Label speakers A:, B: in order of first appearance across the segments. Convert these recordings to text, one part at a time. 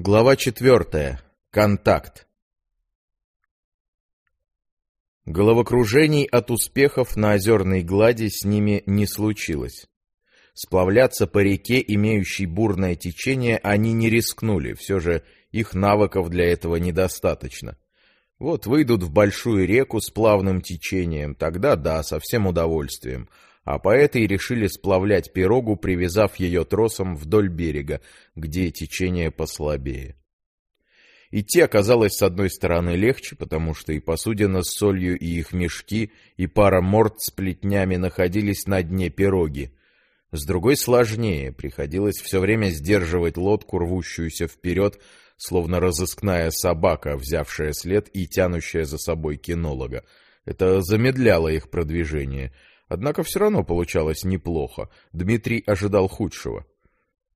A: Глава четвертая. Контакт. Головокружений от успехов на озерной глади с ними не случилось. Сплавляться по реке, имеющей бурное течение, они не рискнули, все же их навыков для этого недостаточно. Вот выйдут в большую реку с плавным течением, тогда да, со всем удовольствием, а поэты и решили сплавлять пирогу, привязав ее тросом вдоль берега, где течение послабее. Идти оказалось с одной стороны легче, потому что и посудина с солью, и их мешки, и пара морд с плетнями находились на дне пироги. С другой сложнее, приходилось все время сдерживать лодку, рвущуюся вперед, словно разыскная собака, взявшая след и тянущая за собой кинолога. Это замедляло их продвижение — Однако все равно получалось неплохо. Дмитрий ожидал худшего.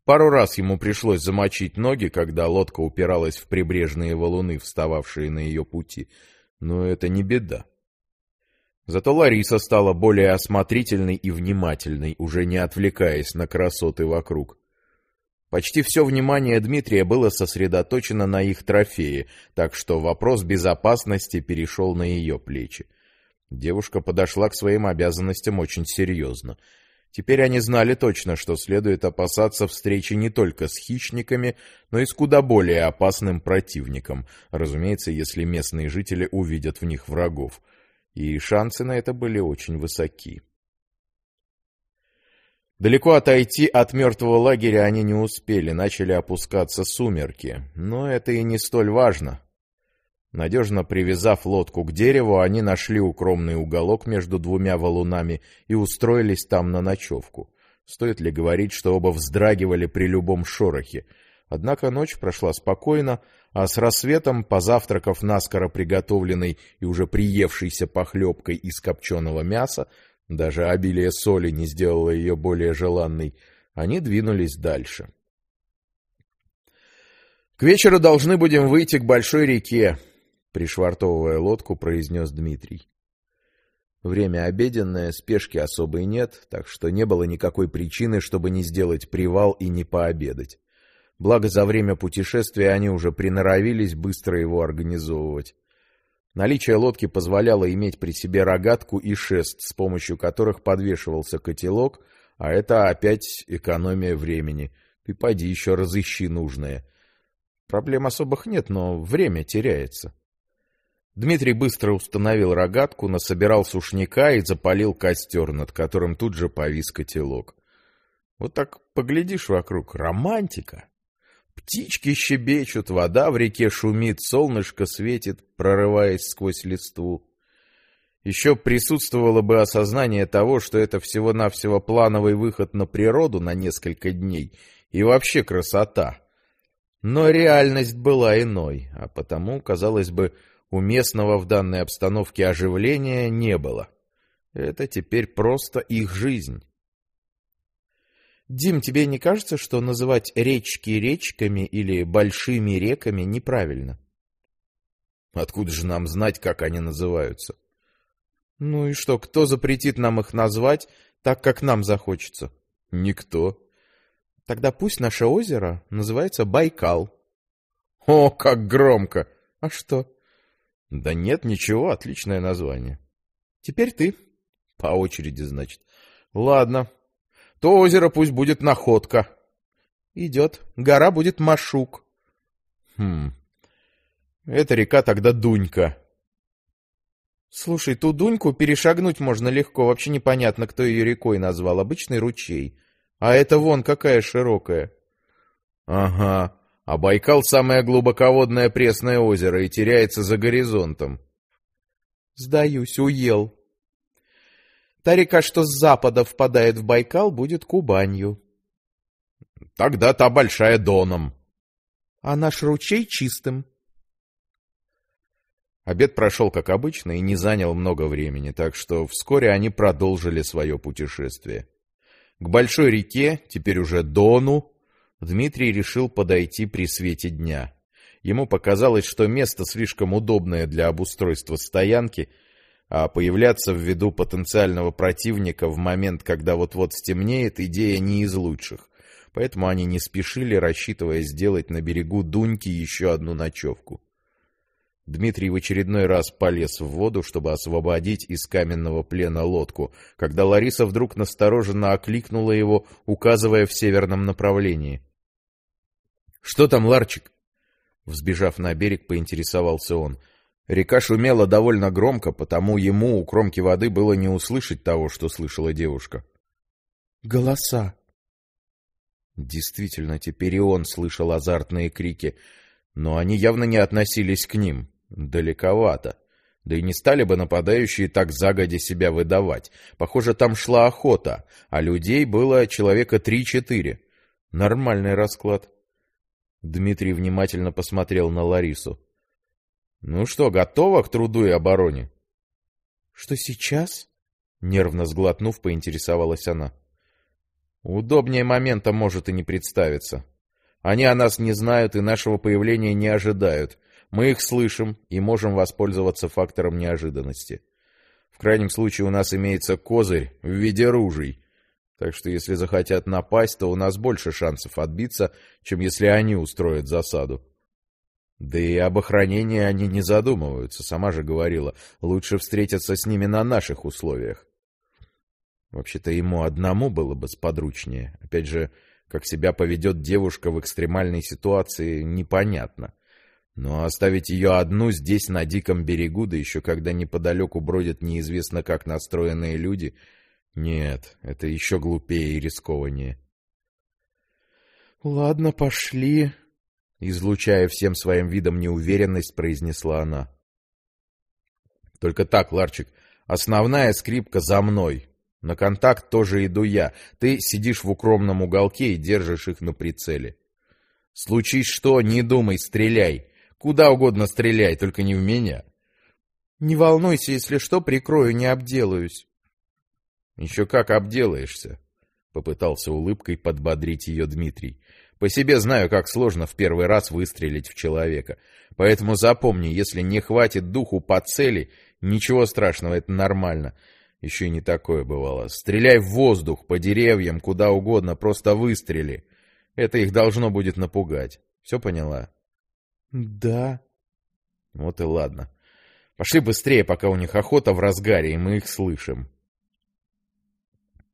A: Пару раз ему пришлось замочить ноги, когда лодка упиралась в прибрежные валуны, встававшие на ее пути. Но это не беда. Зато Лариса стала более осмотрительной и внимательной, уже не отвлекаясь на красоты вокруг. Почти все внимание Дмитрия было сосредоточено на их трофее, так что вопрос безопасности перешел на ее плечи. Девушка подошла к своим обязанностям очень серьезно. Теперь они знали точно, что следует опасаться встречи не только с хищниками, но и с куда более опасным противником, разумеется, если местные жители увидят в них врагов. И шансы на это были очень высоки. Далеко отойти от мертвого лагеря они не успели, начали опускаться сумерки. Но это и не столь важно. Надежно привязав лодку к дереву, они нашли укромный уголок между двумя валунами и устроились там на ночевку. Стоит ли говорить, что оба вздрагивали при любом шорохе? Однако ночь прошла спокойно, а с рассветом, позавтракав наскоро приготовленной и уже приевшейся похлебкой из копченого мяса, даже обилие соли не сделало ее более желанной, они двинулись дальше. «К вечеру должны будем выйти к большой реке», пришвартовывая лодку, произнес Дмитрий. Время обеденное, спешки особой нет, так что не было никакой причины, чтобы не сделать привал и не пообедать. Благо, за время путешествия они уже приноровились быстро его организовывать. Наличие лодки позволяло иметь при себе рогатку и шест, с помощью которых подвешивался котелок, а это опять экономия времени. Ты пойди еще разыщи нужное. Проблем особых нет, но время теряется. Дмитрий быстро установил рогатку, насобирал сушняка и запалил костер, над которым тут же повис котелок. Вот так поглядишь вокруг — романтика. Птички щебечут, вода в реке шумит, солнышко светит, прорываясь сквозь листву. Еще присутствовало бы осознание того, что это всего-навсего плановый выход на природу на несколько дней и вообще красота. Но реальность была иной, а потому, казалось бы, Уместного в данной обстановке оживления не было. Это теперь просто их жизнь. Дим, тебе не кажется, что называть речки речками или большими реками неправильно? Откуда же нам знать, как они называются? Ну и что, кто запретит нам их назвать так, как нам захочется? Никто. Тогда пусть наше озеро называется Байкал. О, как громко! А что? Да нет, ничего, отличное название. Теперь ты. По очереди, значит. Ладно. То озеро пусть будет Находка. Идет. Гора будет Машук. Хм. Эта река тогда Дунька. Слушай, ту Дуньку перешагнуть можно легко. Вообще непонятно, кто ее рекой назвал. Обычный ручей. А это вон какая широкая. Ага. А Байкал — самое глубоководное пресное озеро и теряется за горизонтом. Сдаюсь, уел. Та река, что с запада впадает в Байкал, будет Кубанью. Тогда та большая Доном. А наш ручей чистым. Обед прошел как обычно и не занял много времени, так что вскоре они продолжили свое путешествие. К большой реке, теперь уже Дону, Дмитрий решил подойти при свете дня. Ему показалось, что место слишком удобное для обустройства стоянки, а появляться в виду потенциального противника в момент, когда вот-вот стемнеет, идея не из лучших. поэтому они не спешили, рассчитывая сделать на берегу Дуньки еще одну ночевку. Дмитрий в очередной раз полез в воду, чтобы освободить из каменного плена лодку, когда Лариса вдруг настороженно окликнула его, указывая в северном направлении. — Что там, Ларчик? Взбежав на берег, поинтересовался он. Река шумела довольно громко, потому ему у кромки воды было не услышать того, что слышала девушка.
B: — Голоса.
A: Действительно, теперь и он слышал азартные крики, но они явно не относились к ним. Далековато. Да и не стали бы нападающие так загоди себя выдавать. Похоже, там шла охота, а людей было человека три-четыре. Нормальный расклад. Дмитрий внимательно посмотрел на Ларису. «Ну что, готова к труду и обороне?»
B: «Что сейчас?»
A: Нервно сглотнув, поинтересовалась она. «Удобнее момента может и не представиться. Они о нас не знают и нашего появления не ожидают. Мы их слышим и можем воспользоваться фактором неожиданности. В крайнем случае у нас имеется козырь в виде ружей. Так что если захотят напасть, то у нас больше шансов отбиться, чем если они устроят засаду. Да и об охранении они не задумываются, сама же говорила. Лучше встретиться с ними на наших условиях. Вообще-то ему одному было бы сподручнее. Опять же, как себя поведет девушка в экстремальной ситуации, непонятно. Но оставить ее одну здесь, на диком берегу, да еще когда неподалеку бродят неизвестно как настроенные люди, нет, это еще глупее и рискованнее.
B: — Ладно, пошли, — излучая всем своим видом неуверенность, произнесла она.
A: — Только так, Ларчик, основная скрипка за мной. На контакт тоже иду я. Ты сидишь в укромном уголке и держишь их на прицеле. Случись что, не думай, стреляй. Куда угодно стреляй, только не в меня.
B: Не волнуйся, если что, прикрою, не обделаюсь.
A: Еще как обделаешься, попытался улыбкой подбодрить ее Дмитрий. По себе знаю, как сложно в первый раз выстрелить в человека. Поэтому запомни, если не хватит духу по цели, ничего страшного, это нормально. Еще и не такое бывало. Стреляй в воздух, по деревьям, куда угодно, просто выстрели. Это их должно будет напугать. Все поняла?
B: Да.
A: Вот и ладно. Пошли быстрее, пока у них охота в разгаре, и мы их слышим.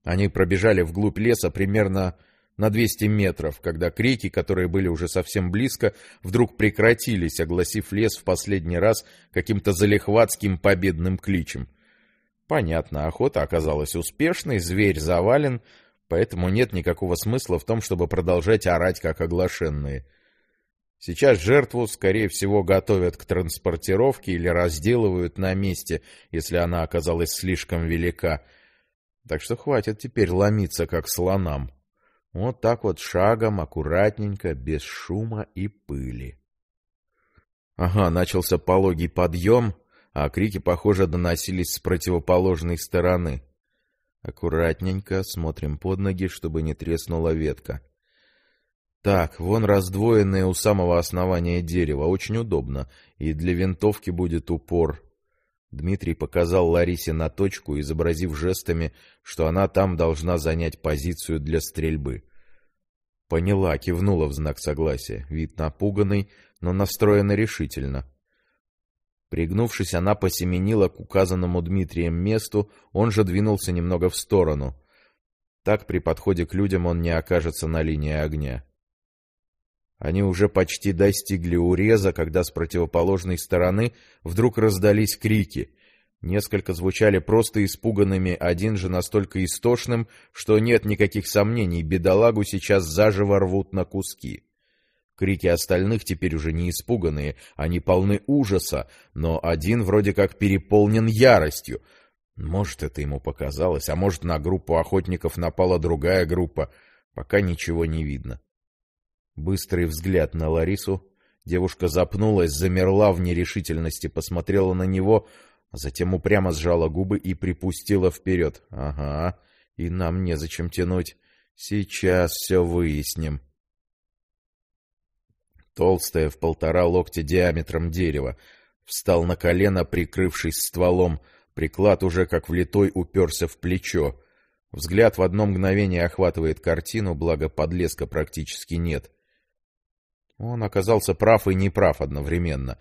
A: Они пробежали вглубь леса примерно на 200 метров, когда крики, которые были уже совсем близко, вдруг прекратились, огласив лес в последний раз каким-то залихватским победным кличем. Понятно, охота оказалась успешной, зверь завален, поэтому нет никакого смысла в том, чтобы продолжать орать, как оглашенные — Сейчас жертву, скорее всего, готовят к транспортировке или разделывают на месте, если она оказалась слишком велика. Так что хватит теперь ломиться, как слонам. Вот так вот шагом, аккуратненько, без шума и пыли. Ага, начался пологий подъем, а крики, похоже, доносились с противоположной стороны. Аккуратненько смотрим под ноги, чтобы не треснула ветка. Так, вон раздвоенное у самого основания дерева. Очень удобно. И для винтовки будет упор. Дмитрий показал Ларисе на точку, изобразив жестами, что она там должна занять позицию для стрельбы. Поняла, кивнула в знак согласия. Вид напуганный, но настроена решительно. Пригнувшись, она посеменила к указанному Дмитрием месту, он же двинулся немного в сторону. Так при подходе к людям он не окажется на линии огня. Они уже почти достигли уреза, когда с противоположной стороны вдруг раздались крики. Несколько звучали просто испуганными, один же настолько истошным, что нет никаких сомнений, бедолагу сейчас заживо рвут на куски. Крики остальных теперь уже не испуганные, они полны ужаса, но один вроде как переполнен яростью. Может, это ему показалось, а может, на группу охотников напала другая группа, пока ничего не видно. Быстрый взгляд на Ларису. Девушка запнулась, замерла в нерешительности, посмотрела на него, а затем упрямо сжала губы и припустила вперед. Ага, и нам незачем тянуть. Сейчас все выясним. Толстая в полтора локтя диаметром дерево. Встал на колено, прикрывшись стволом. Приклад уже как влитой уперся в плечо. Взгляд в одно мгновение охватывает картину, благо подлеска практически нет. Он оказался прав и неправ одновременно.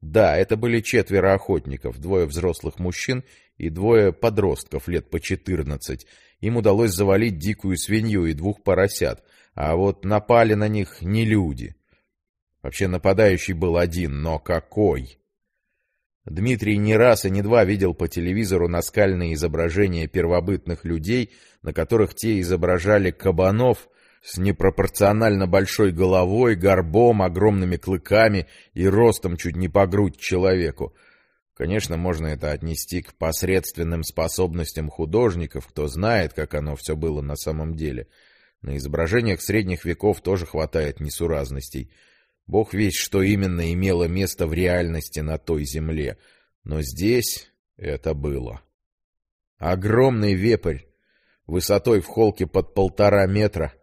A: Да, это были четверо охотников, двое взрослых мужчин и двое подростков лет по четырнадцать. Им удалось завалить дикую свинью и двух поросят, а вот напали на них не люди. Вообще нападающий был один, но какой? Дмитрий не раз и не два видел по телевизору наскальные изображения первобытных людей, на которых те изображали кабанов с непропорционально большой головой, горбом, огромными клыками и ростом чуть не по грудь человеку. Конечно, можно это отнести к посредственным способностям художников, кто знает, как оно все было на самом деле. На изображениях средних веков тоже хватает несуразностей — Бог весь, что именно имело место в реальности на той земле. Но здесь это было. Огромный вепрь, высотой в холке под полтора метра,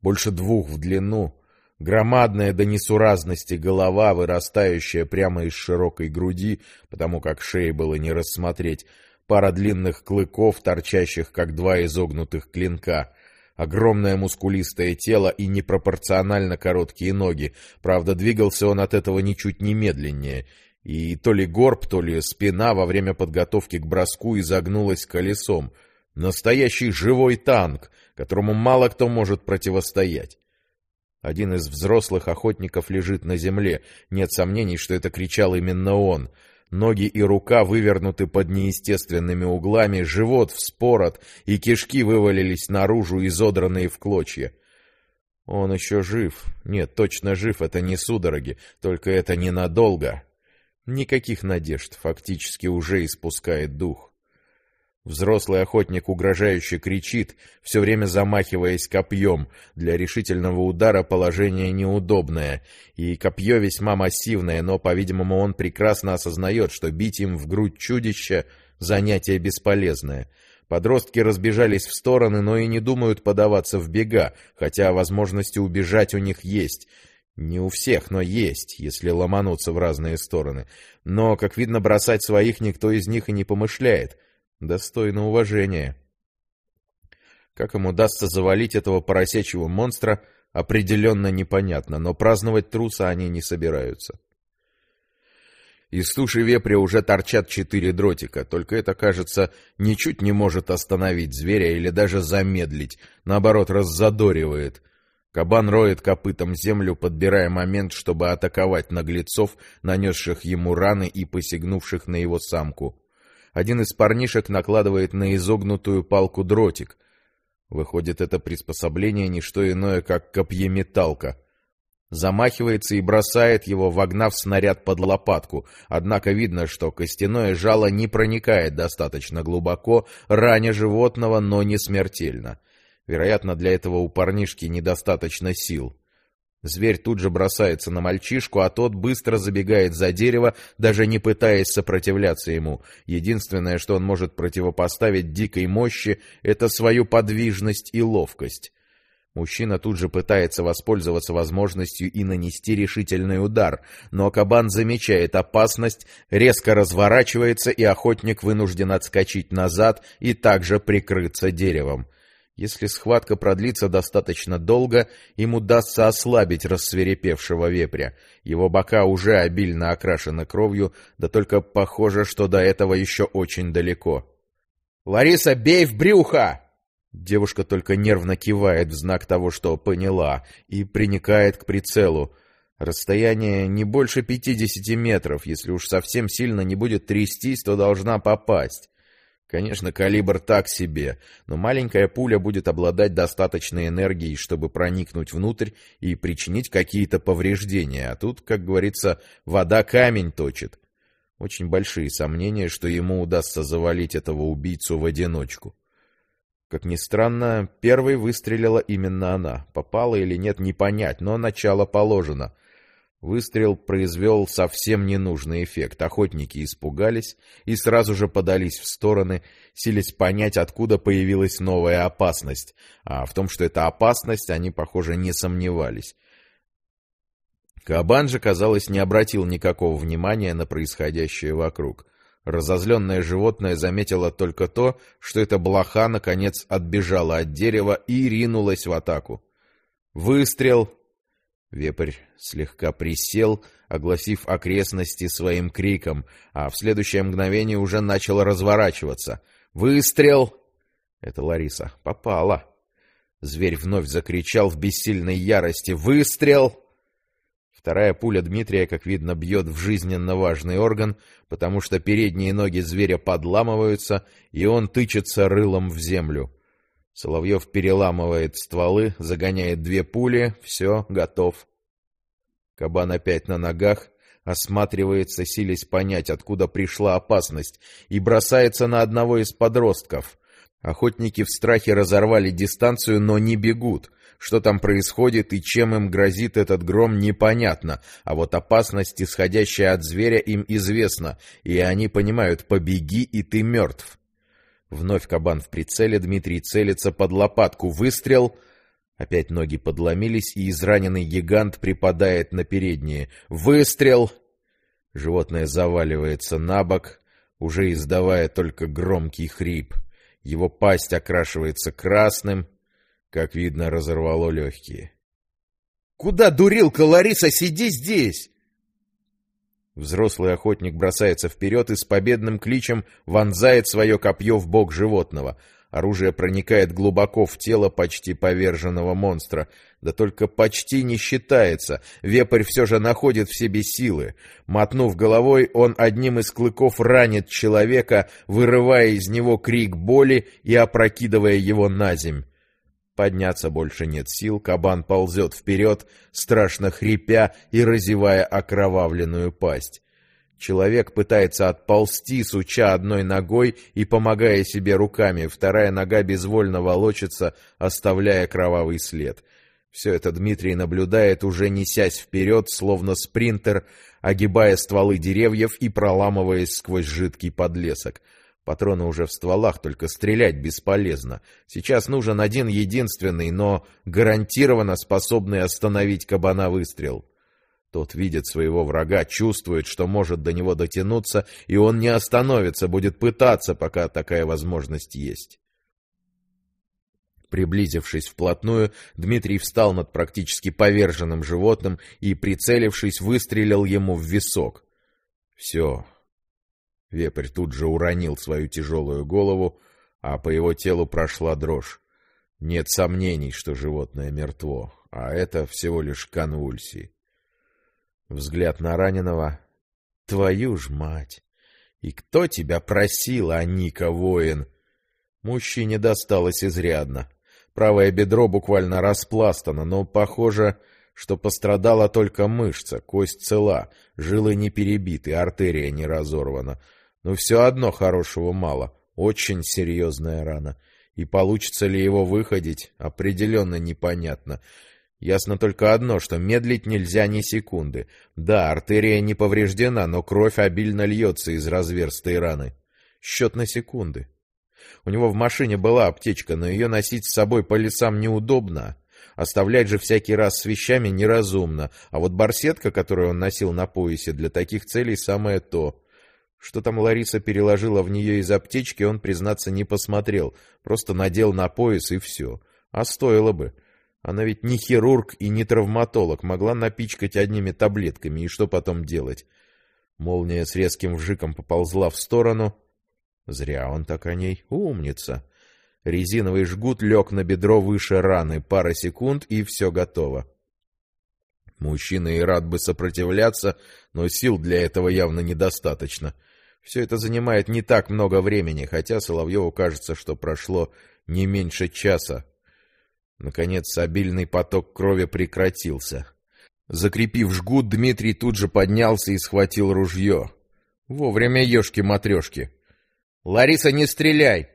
A: больше двух в длину, громадная до несуразности голова, вырастающая прямо из широкой груди, потому как шеи было не рассмотреть, пара длинных клыков, торчащих, как два изогнутых клинка — Огромное мускулистое тело и непропорционально короткие ноги. Правда, двигался он от этого ничуть не медленнее. И то ли горб, то ли спина во время подготовки к броску изогнулась колесом. Настоящий живой танк, которому мало кто может противостоять. Один из взрослых охотников лежит на земле. Нет сомнений, что это кричал именно он — Ноги и рука вывернуты под неестественными углами, живот вспорот, и кишки вывалились наружу, изодранные в клочья. Он еще жив. Нет, точно жив, это не судороги, только это ненадолго. Никаких надежд, фактически уже испускает дух. Взрослый охотник угрожающе кричит, все время замахиваясь копьем. Для решительного удара положение неудобное, и копье весьма массивное, но, по-видимому, он прекрасно осознает, что бить им в грудь чудища — занятие бесполезное. Подростки разбежались в стороны, но и не думают подаваться в бега, хотя возможности убежать у них есть. Не у всех, но есть, если ломануться в разные стороны. Но, как видно, бросать своих никто из них и не помышляет — Достойно уважения. Как им удастся завалить этого поросячьего монстра, определенно непонятно, но праздновать труса они не собираются. Из туши вепря уже торчат четыре дротика, только это, кажется, ничуть не может остановить зверя или даже замедлить, наоборот, раззадоривает. Кабан роет копытом землю, подбирая момент, чтобы атаковать наглецов, нанесших ему раны и посягнувших на его самку. Один из парнишек накладывает на изогнутую палку дротик. Выходит, это приспособление не что иное, как копьеметалка. Замахивается и бросает его, вогнав снаряд под лопатку. Однако видно, что костяное жало не проникает достаточно глубоко, раня животного, но не смертельно. Вероятно, для этого у парнишки недостаточно сил. Зверь тут же бросается на мальчишку, а тот быстро забегает за дерево, даже не пытаясь сопротивляться ему. Единственное, что он может противопоставить дикой мощи, это свою подвижность и ловкость. Мужчина тут же пытается воспользоваться возможностью и нанести решительный удар, но кабан замечает опасность, резко разворачивается, и охотник вынужден отскочить назад и также прикрыться деревом. Если схватка продлится достаточно долго, им удастся ослабить рассверепевшего вепря. Его бока уже обильно окрашены кровью, да только похоже, что до этого еще очень далеко. «Лариса, бей в брюхо!» Девушка только нервно кивает в знак того, что поняла, и приникает к прицелу. Расстояние не больше пятидесяти метров. Если уж совсем сильно не будет трястись, то должна попасть. Конечно, калибр так себе, но маленькая пуля будет обладать достаточной энергией, чтобы проникнуть внутрь и причинить какие-то повреждения, а тут, как говорится, вода камень точит. Очень большие сомнения, что ему удастся завалить этого убийцу в одиночку. Как ни странно, первой выстрелила именно она. Попала или нет, не понять, но начало положено — Выстрел произвел совсем ненужный эффект. Охотники испугались и сразу же подались в стороны, силясь понять, откуда появилась новая опасность. А в том, что это опасность, они, похоже, не сомневались. Кабан же, казалось, не обратил никакого внимания на происходящее вокруг. Разозленное животное заметило только то, что эта блоха, наконец, отбежала от дерева и ринулась в атаку. Выстрел! Вепрь слегка присел, огласив окрестности своим криком, а в следующее мгновение уже начал разворачиваться. «Выстрел!» Это Лариса. Попала. Зверь вновь закричал в бессильной ярости. «Выстрел!» Вторая пуля Дмитрия, как видно, бьет в жизненно важный орган, потому что передние ноги зверя подламываются, и он тычется рылом в землю. Соловьев переламывает стволы, загоняет две пули, все, готов. Кабан опять на ногах, осматривается, силясь понять, откуда пришла опасность, и бросается на одного из подростков. Охотники в страхе разорвали дистанцию, но не бегут. Что там происходит и чем им грозит этот гром, непонятно, а вот опасность, исходящая от зверя, им известна, и они понимают «побеги, и ты мертв». Вновь кабан в прицеле, Дмитрий целится под лопатку. Выстрел. Опять ноги подломились, и израненный гигант припадает на передние. Выстрел. Животное заваливается на бок, уже издавая только громкий хрип. Его пасть окрашивается красным, как видно, разорвало легкие. «Куда, дурилка, Лариса, сиди здесь!» Взрослый охотник бросается вперед и с победным кличем вонзает свое копье в бок животного. Оружие проникает глубоко в тело почти поверженного монстра. Да только почти не считается. Вепрь все же находит в себе силы. Мотнув головой, он одним из клыков ранит человека, вырывая из него крик боли и опрокидывая его на земь. Подняться больше нет сил, кабан ползет вперед, страшно хрипя и разевая окровавленную пасть. Человек пытается отползти, суча одной ногой и помогая себе руками, вторая нога безвольно волочится, оставляя кровавый след. Все это Дмитрий наблюдает, уже несясь вперед, словно спринтер, огибая стволы деревьев и проламываясь сквозь жидкий подлесок. Патроны уже в стволах, только стрелять бесполезно. Сейчас нужен один единственный, но гарантированно способный остановить кабана выстрел. Тот видит своего врага, чувствует, что может до него дотянуться, и он не остановится, будет пытаться, пока такая возможность есть. Приблизившись вплотную, Дмитрий встал над практически поверженным животным и, прицелившись, выстрелил ему в висок. Все, Вепрь тут же уронил свою тяжелую голову, а по его телу прошла дрожь. Нет сомнений, что животное мертво, а это всего лишь конвульсии. Взгляд на раненого. Твою ж мать! И кто тебя просил, а Ника воин? Мужчине досталось изрядно. Правое бедро буквально распластано, но, похоже, что пострадала только мышца, кость цела, жилы не перебиты, артерия не разорвана — но все одно хорошего мало. Очень серьезная рана. И получится ли его выходить, определенно непонятно. Ясно только одно, что медлить нельзя ни секунды. Да, артерия не повреждена, но кровь обильно льется из разверстой раны. Счет на секунды. У него в машине была аптечка, но ее носить с собой по лесам неудобно. Оставлять же всякий раз с вещами неразумно. А вот барсетка, которую он носил на поясе, для таких целей самое то. Что там Лариса переложила в нее из аптечки, он, признаться, не посмотрел. Просто надел на пояс и все. А стоило бы. Она ведь не хирург и не травматолог, могла напичкать одними таблетками, и что потом делать? Молния с резким вжиком поползла в сторону. Зря он так о ней. Умница. Резиновый жгут лег на бедро выше раны. Пара секунд, и все готово. Мужчина и рад бы сопротивляться, но сил для этого явно недостаточно. — все это занимает не так много времени, хотя Соловьеву кажется, что прошло не меньше часа. Наконец, обильный поток крови прекратился. Закрепив жгут, Дмитрий тут же поднялся и схватил ружье. Вовремя ешки-матрешки. «Лариса, не стреляй!»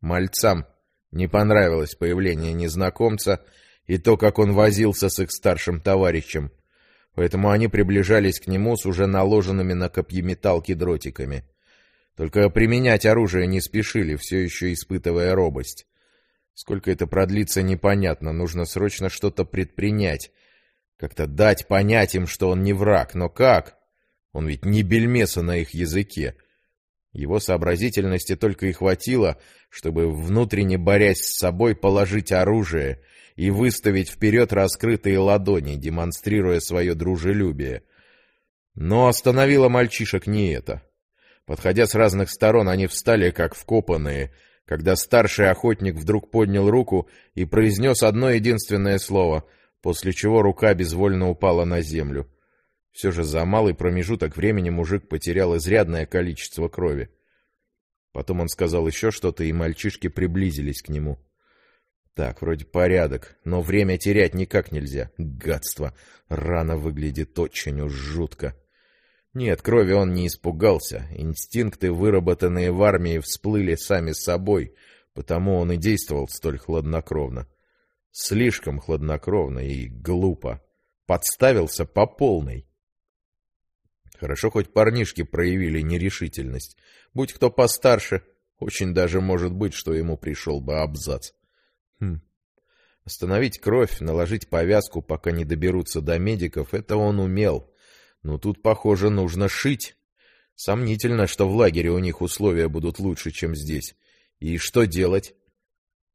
A: Мальцам не понравилось появление незнакомца и то, как он возился с их старшим товарищем поэтому они приближались к нему с уже наложенными на копьеметалки дротиками. Только применять оружие не спешили, все еще испытывая робость. Сколько это продлится, непонятно, нужно срочно что-то предпринять. Как-то дать понять им, что он не враг, но как? Он ведь не бельмеса на их языке. Его сообразительности только и хватило, чтобы, внутренне борясь с собой, положить оружие и выставить вперед раскрытые ладони, демонстрируя свое дружелюбие. Но остановило мальчишек не это. Подходя с разных сторон, они встали как вкопанные, когда старший охотник вдруг поднял руку и произнес одно единственное слово, после чего рука безвольно упала на землю. Все же за малый промежуток времени мужик потерял изрядное количество крови. Потом он сказал еще что-то, и мальчишки приблизились к нему. Так, вроде порядок, но время терять никак нельзя. Гадство! Рана выглядит очень уж жутко. Нет, крови он не испугался. Инстинкты, выработанные в армии, всплыли сами собой, потому он и действовал столь хладнокровно. Слишком хладнокровно и глупо. Подставился по полной. Хорошо, хоть парнишки проявили нерешительность. Будь кто постарше, очень даже может быть, что ему пришел бы абзац. Хм. Остановить кровь, наложить повязку, пока не доберутся до медиков, это он умел. Но тут, похоже, нужно шить. Сомнительно, что в лагере у них условия будут лучше, чем здесь. И что делать?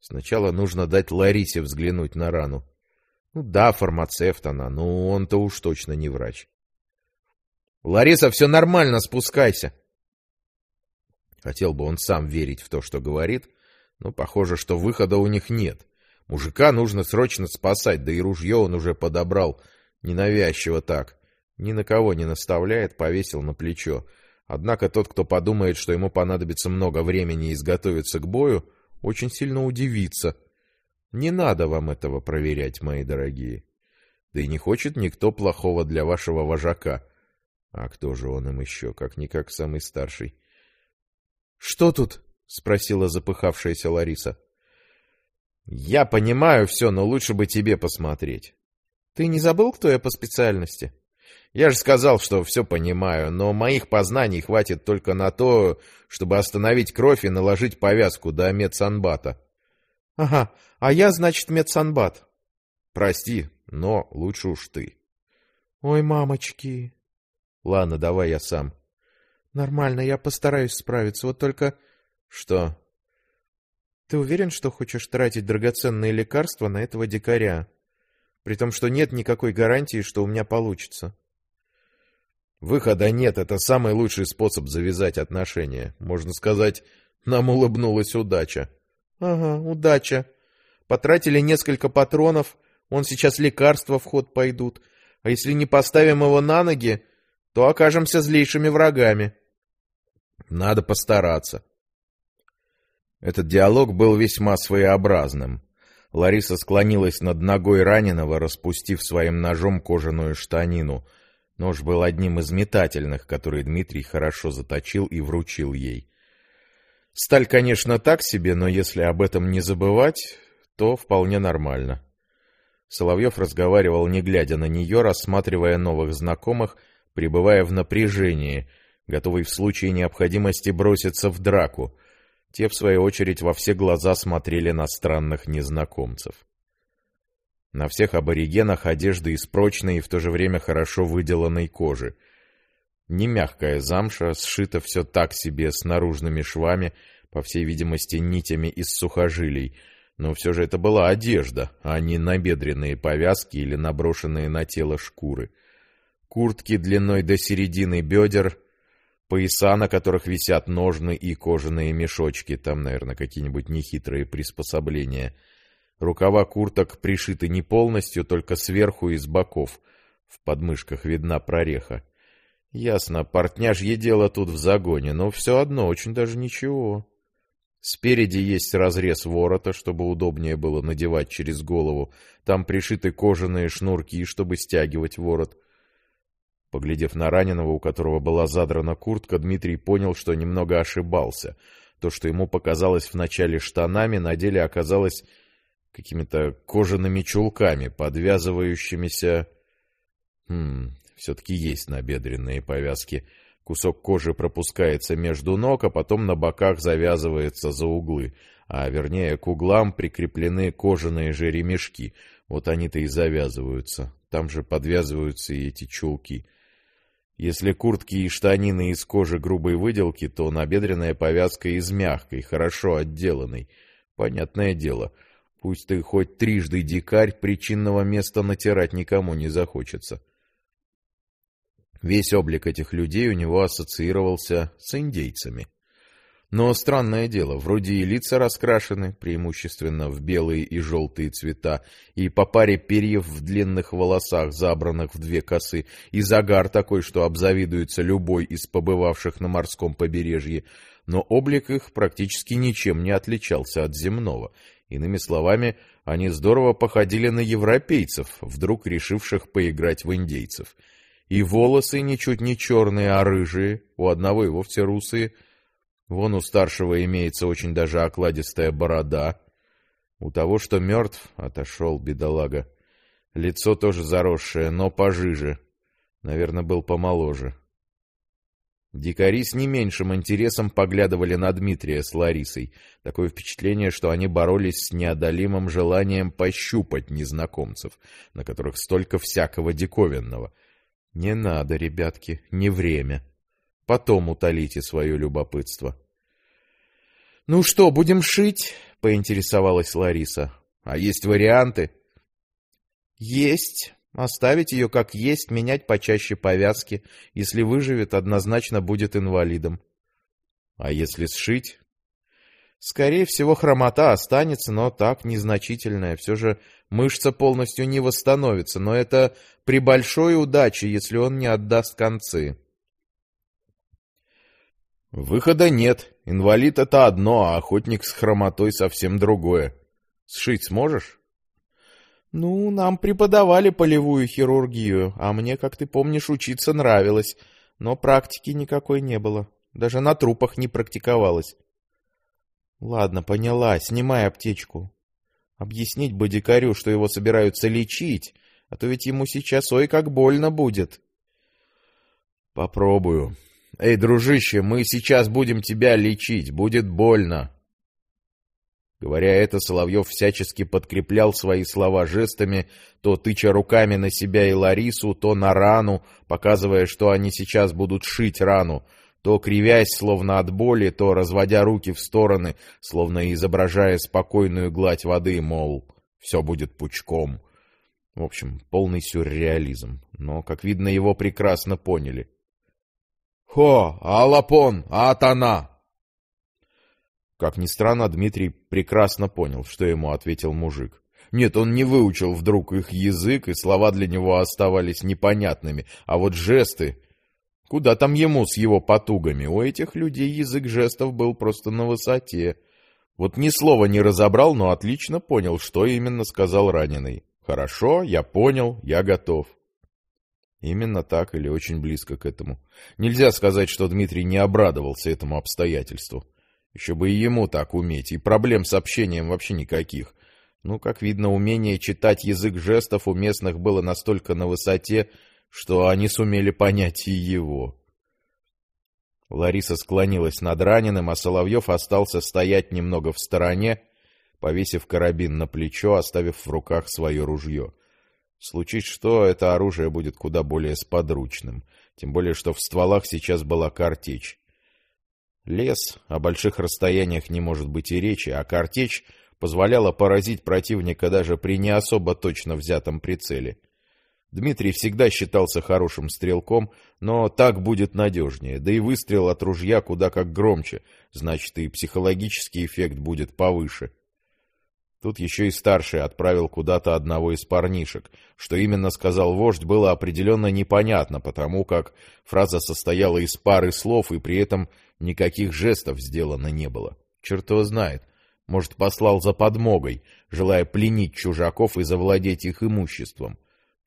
A: Сначала нужно дать Ларисе взглянуть на рану. Ну да, фармацевт она, но он-то уж точно не врач. «Лариса, все нормально, спускайся!» Хотел бы он сам верить в то, что говорит, но похоже, что выхода у них нет. Мужика нужно срочно спасать, да и ружье он уже подобрал. Ненавязчиво так. Ни на кого не наставляет, повесил на плечо. Однако тот, кто подумает, что ему понадобится много времени изготовиться к бою, очень сильно удивится. Не надо вам этого проверять, мои дорогие. Да и не хочет никто плохого для вашего вожака. А кто же он им еще, как-никак самый старший? — Что тут? — спросила запыхавшаяся Лариса. — Я понимаю все, но лучше бы тебе посмотреть. — Ты не забыл, кто я по специальности? Я же сказал, что все понимаю, но моих познаний хватит только на то, чтобы остановить кровь и наложить повязку до медсанбата. — Ага, а я, значит, медсанбат. — Прости, но лучше уж ты. — Ой, мамочки, Ладно, давай я сам. Нормально, я постараюсь справиться. Вот только... Что? Ты уверен, что хочешь тратить драгоценные лекарства на этого дикаря? При том, что нет никакой гарантии, что у меня получится. Выхода нет, это самый лучший способ завязать отношения. Можно сказать, нам улыбнулась удача. Ага, удача. Потратили несколько патронов, он сейчас лекарства в ход пойдут. А если не поставим его на ноги, то окажемся злейшими врагами. Надо постараться. Этот диалог был весьма своеобразным. Лариса склонилась над ногой раненого, распустив своим ножом кожаную штанину. Нож был одним из метательных, который Дмитрий хорошо заточил и вручил ей. Сталь, конечно, так себе, но если об этом не забывать, то вполне нормально. Соловьев разговаривал, не глядя на нее, рассматривая новых знакомых — пребывая в напряжении, готовый в случае необходимости броситься в драку. Те, в свою очередь, во все глаза смотрели на странных незнакомцев. На всех аборигенах одежда из прочной и в то же время хорошо выделанной кожи. Не мягкая замша, сшита все так себе с наружными швами, по всей видимости, нитями из сухожилий, но все же это была одежда, а не набедренные повязки или наброшенные на тело шкуры — куртки длиной до середины бедер, пояса, на которых висят ножны и кожаные мешочки, там, наверное, какие-нибудь нехитрые приспособления. Рукава курток пришиты не полностью, только сверху и с боков. В подмышках видна прореха. Ясно, портняжье дело тут в загоне, но все одно очень даже ничего. Спереди есть разрез ворота, чтобы удобнее было надевать через голову. Там пришиты кожаные шнурки, чтобы стягивать ворот. Поглядев на раненого, у которого была задрана куртка, Дмитрий понял, что немного ошибался. То, что ему показалось вначале штанами, на деле оказалось какими-то кожаными чулками, подвязывающимися... Хм, все-таки есть набедренные повязки. Кусок кожи пропускается между ног, а потом на боках завязывается за углы. А вернее, к углам прикреплены кожаные же ремешки. Вот они-то и завязываются. Там же подвязываются и эти чулки. Если куртки и штанины из кожи грубой выделки, то набедренная повязка из мягкой, хорошо отделанной. Понятное дело, пусть ты хоть трижды дикарь, причинного места натирать никому не захочется. Весь облик этих людей у него ассоциировался с индейцами. Но странное дело, вроде и лица раскрашены, преимущественно в белые и желтые цвета, и по паре перьев в длинных волосах, забранных в две косы, и загар такой, что обзавидуется любой из побывавших на морском побережье, но облик их практически ничем не отличался от земного. Иными словами, они здорово походили на европейцев, вдруг решивших поиграть в индейцев. И волосы ничуть не черные, а рыжие, у одного и вовсе русые – Вон у старшего имеется очень даже окладистая борода. У того, что мертв, отошел бедолага. Лицо тоже заросшее, но пожиже. Наверное, был помоложе. Дикари с не меньшим интересом поглядывали на Дмитрия с Ларисой. Такое впечатление, что они боролись с неодолимым желанием пощупать незнакомцев, на которых столько всякого диковинного. Не надо, ребятки, не время. Потом утолите свое любопытство. — Ну что, будем шить? — поинтересовалась Лариса. — А есть варианты? — Есть. Оставить ее как есть, менять почаще повязки. Если выживет, однозначно будет инвалидом. — А если сшить? — Скорее всего, хромота останется, но так, незначительная. Все же мышца полностью не восстановится, но это при большой удаче, если он не отдаст концы. Выхода нет. Инвалид — это одно, а охотник с хромотой совсем другое. Сшить сможешь? Ну, нам преподавали полевую хирургию, а мне, как ты помнишь, учиться нравилось, но практики никакой не было. Даже на трупах не практиковалась. Ладно, поняла, снимай аптечку. Объяснить бы дикарю, что его собираются лечить, а то ведь ему сейчас ой как больно будет. Попробую. «Эй, дружище, мы сейчас будем тебя лечить, будет больно!» Говоря это, Соловьев всячески подкреплял свои слова жестами, то тыча руками на себя и Ларису, то на рану, показывая, что они сейчас будут шить рану, то кривясь, словно от боли, то разводя руки в стороны, словно изображая спокойную гладь воды, мол, все будет пучком. В общем, полный сюрреализм, но, как видно, его прекрасно поняли. «Хо, Алапон, Атана!» Как ни странно, Дмитрий прекрасно понял, что ему ответил мужик. Нет, он не выучил вдруг их язык, и слова для него оставались непонятными, а вот жесты... Куда там ему с его потугами? У этих людей язык жестов был просто на высоте. Вот ни слова не разобрал, но отлично понял, что именно сказал раненый. «Хорошо, я понял, я готов». Именно так или очень близко к этому. Нельзя сказать, что Дмитрий не обрадовался этому обстоятельству. Еще бы и ему так уметь, и проблем с общением вообще никаких. Ну, как видно, умение читать язык жестов у местных было настолько на высоте, что они сумели понять и его. Лариса склонилась над раненым, а Соловьев остался стоять немного в стороне, повесив карабин на плечо, оставив в руках свое ружье. Случись что, это оружие будет куда более сподручным, тем более что в стволах сейчас была картечь. Лес о больших расстояниях не может быть и речи, а картечь позволяла поразить противника даже при не особо точно взятом прицеле. Дмитрий всегда считался хорошим стрелком, но так будет надежнее, да и выстрел от ружья куда как громче, значит и психологический эффект будет повыше. Тут еще и старший отправил куда-то одного из парнишек. Что именно сказал вождь, было определенно непонятно, потому как фраза состояла из пары слов, и при этом никаких жестов сделано не было. Черт его знает. Может, послал за подмогой, желая пленить чужаков и завладеть их имуществом.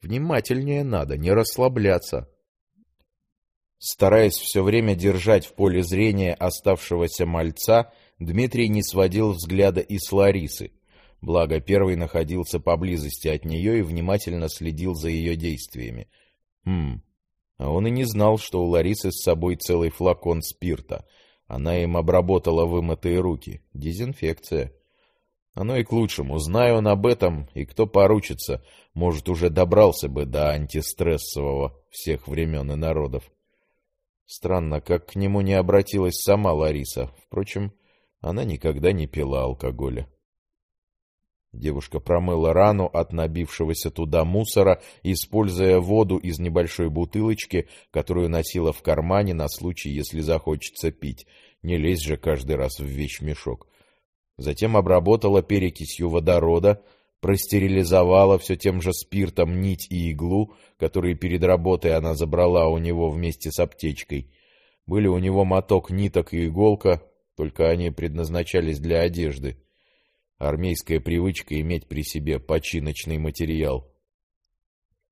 A: Внимательнее надо, не расслабляться. Стараясь все время держать в поле зрения оставшегося мальца, Дмитрий не сводил взгляда и с Ларисы благо первый находился поблизости от нее и внимательно следил за ее действиями. Хм, а он и не знал, что у Ларисы с собой целый флакон спирта. Она им обработала вымытые руки. Дезинфекция. Оно и к лучшему. Зная он об этом, и кто поручится, может, уже добрался бы до антистрессового всех времен и народов. Странно, как к нему не обратилась сама Лариса. Впрочем, она никогда не пила алкоголя. Девушка промыла рану от набившегося туда мусора, используя воду из небольшой бутылочки, которую носила в кармане на случай, если захочется пить. Не лезь же каждый раз в вещмешок. Затем обработала перекисью водорода, простерилизовала все тем же спиртом нить и иглу, которые перед работой она забрала у него вместе с аптечкой. Были у него моток ниток и иголка, только они предназначались для одежды. Армейская привычка иметь при себе починочный материал.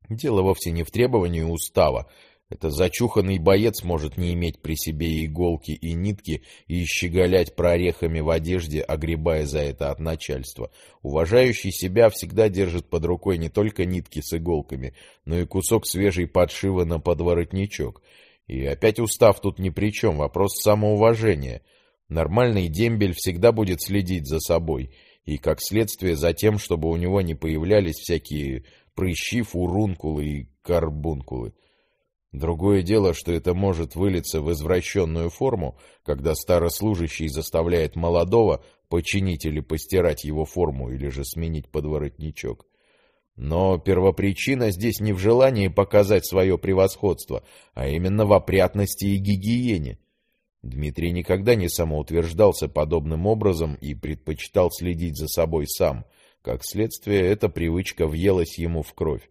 A: Дело вовсе не в требовании устава. Это зачуханный боец может не иметь при себе иголки и нитки и щеголять прорехами в одежде, огребая за это от начальства. Уважающий себя всегда держит под рукой не только нитки с иголками, но и кусок свежей подшивы на подворотничок. И опять устав тут ни при чем, вопрос самоуважения. Нормальный дембель всегда будет следить за собой — и, как следствие, за тем, чтобы у него не появлялись всякие прыщи, фурункулы и карбункулы. Другое дело, что это может вылиться в извращенную форму, когда старослужащий заставляет молодого починить или постирать его форму, или же сменить подворотничок. Но первопричина здесь не в желании показать свое превосходство, а именно в опрятности и гигиене. Дмитрий никогда не самоутверждался подобным образом и предпочитал следить за собой сам. Как следствие, эта привычка въелась ему в кровь.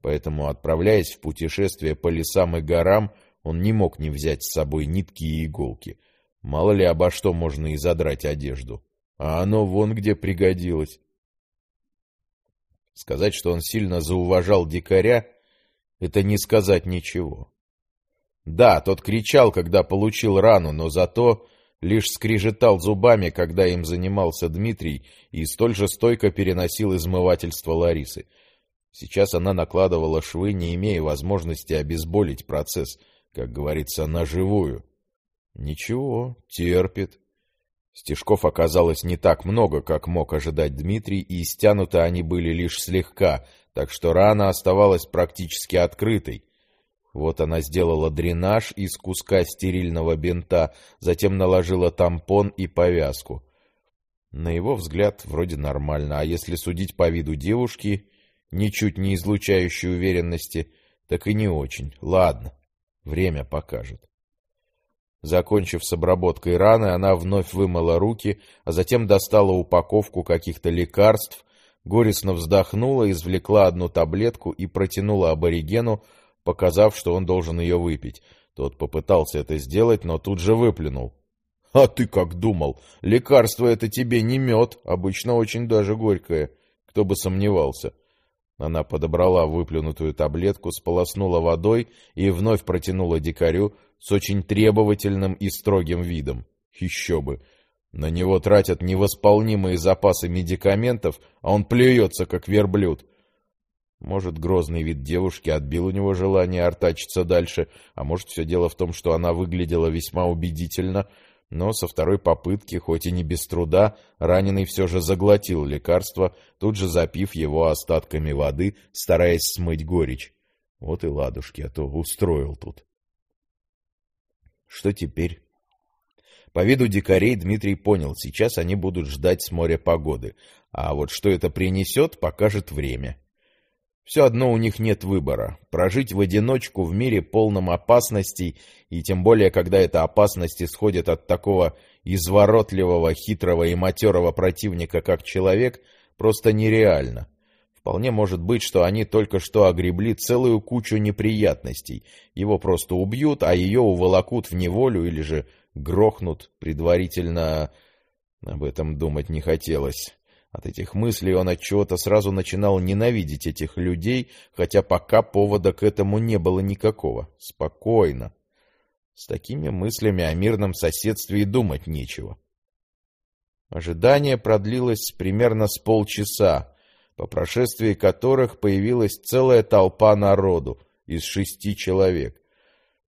A: Поэтому, отправляясь в путешествие по лесам и горам, он не мог не взять с собой нитки и иголки. Мало ли обо что можно и задрать одежду. А оно вон где пригодилось. Сказать, что он сильно зауважал дикаря, это не сказать ничего. Да, тот кричал, когда получил рану, но зато лишь скрижетал зубами, когда им занимался Дмитрий, и столь же стойко переносил измывательство Ларисы. Сейчас она накладывала швы, не имея возможности обезболить процесс, как говорится, на живую. Ничего, терпит. Стежков оказалось не так много, как мог ожидать Дмитрий, и стянуты они были лишь слегка, так что рана оставалась практически открытой. Вот она сделала дренаж из куска стерильного бинта, затем наложила тампон и повязку. На его взгляд, вроде нормально, а если судить по виду девушки, ничуть не излучающей уверенности, так и не очень. Ладно, время покажет. Закончив с обработкой раны, она вновь вымыла руки, а затем достала упаковку каких-то лекарств, горестно вздохнула, извлекла одну таблетку и протянула аборигену, показав, что он должен ее выпить. Тот попытался это сделать, но тут же выплюнул. — А ты как думал? Лекарство это тебе не мед, обычно очень даже горькое. Кто бы сомневался. Она подобрала выплюнутую таблетку, сполоснула водой и вновь протянула дикарю с очень требовательным и строгим видом. Еще бы! На него тратят невосполнимые запасы медикаментов, а он плюется, как верблюд. Может, грозный вид девушки отбил у него желание артачиться дальше, а может, все дело в том, что она выглядела весьма убедительно, но со второй попытки, хоть и не без труда, раненый все же заглотил лекарство, тут же запив его остатками воды, стараясь смыть горечь. Вот и ладушки, а то устроил тут. Что теперь? По виду дикарей Дмитрий понял, сейчас они будут ждать с моря погоды, а вот что это принесет, покажет время. Все одно у них нет выбора. Прожить в одиночку в мире полном опасностей, и тем более, когда эта опасность исходит от такого изворотливого, хитрого и матерого противника, как человек, просто нереально. Вполне может быть, что они только что огребли целую кучу неприятностей. Его просто убьют, а ее уволокут в неволю или же грохнут предварительно... Об этом думать не хотелось. От этих мыслей он от чего-то сразу начинал ненавидеть этих людей, хотя пока повода к этому не было никакого. Спокойно. С такими мыслями о мирном соседстве и думать нечего. Ожидание продлилось примерно с полчаса, по прошествии которых появилась целая толпа народу из шести человек.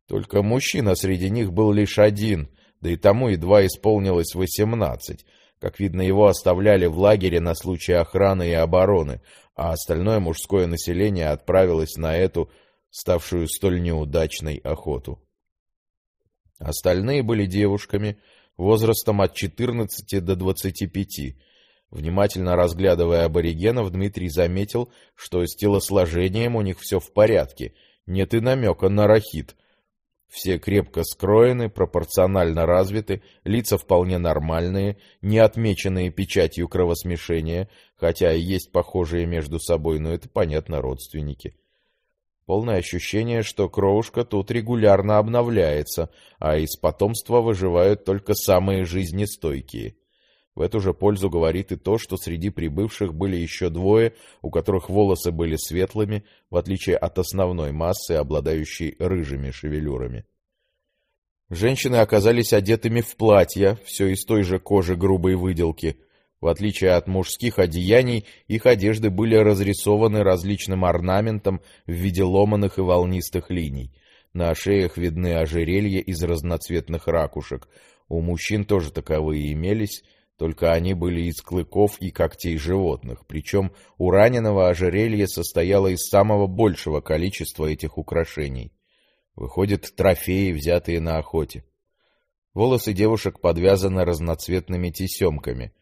A: Только мужчина среди них был лишь один, да и тому едва исполнилось восемнадцать — как видно, его оставляли в лагере на случай охраны и обороны, а остальное мужское население отправилось на эту, ставшую столь неудачной, охоту. Остальные были девушками, возрастом от 14 до 25. Внимательно разглядывая аборигенов, Дмитрий заметил, что с телосложением у них все в порядке, нет и намека на рахит. Все крепко скроены, пропорционально развиты, лица вполне нормальные, не отмеченные печатью кровосмешения, хотя и есть похожие между собой, но это, понятно, родственники. Полное ощущение, что кровушка тут регулярно обновляется, а из потомства выживают только самые жизнестойкие. В эту же пользу говорит и то, что среди прибывших были еще двое, у которых волосы были светлыми, в отличие от основной массы, обладающей рыжими шевелюрами. Женщины оказались одетыми в платья, все из той же кожи грубой выделки, в отличие от мужских одеяний, их одежды были разрисованы различным орнаментом в виде ломаных и волнистых линий. На шеях видны ожерелья из разноцветных ракушек. У мужчин тоже таковые имелись, только они были из клыков и когтей животных, причем у раненого ожерелье состояло из самого большего количества этих украшений. Выходят, трофеи, взятые на охоте. Волосы девушек подвязаны разноцветными тесемками.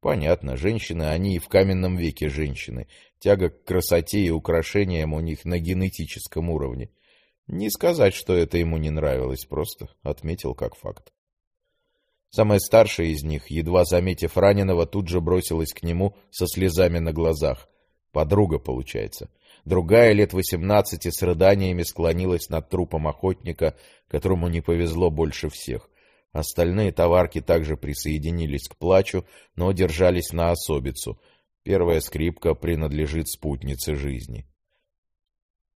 A: Понятно, женщины, они и в каменном веке женщины. Тяга к красоте и украшениям у них на генетическом уровне. Не сказать, что это ему не нравилось, просто отметил как факт. Самая старшая из них, едва заметив раненого, тут же бросилась к нему со слезами на глазах. Подруга, получается. Другая, лет восемнадцати, с рыданиями склонилась над трупом охотника, которому не повезло больше всех. Остальные товарки также присоединились к плачу, но держались на особицу. Первая скрипка принадлежит спутнице жизни.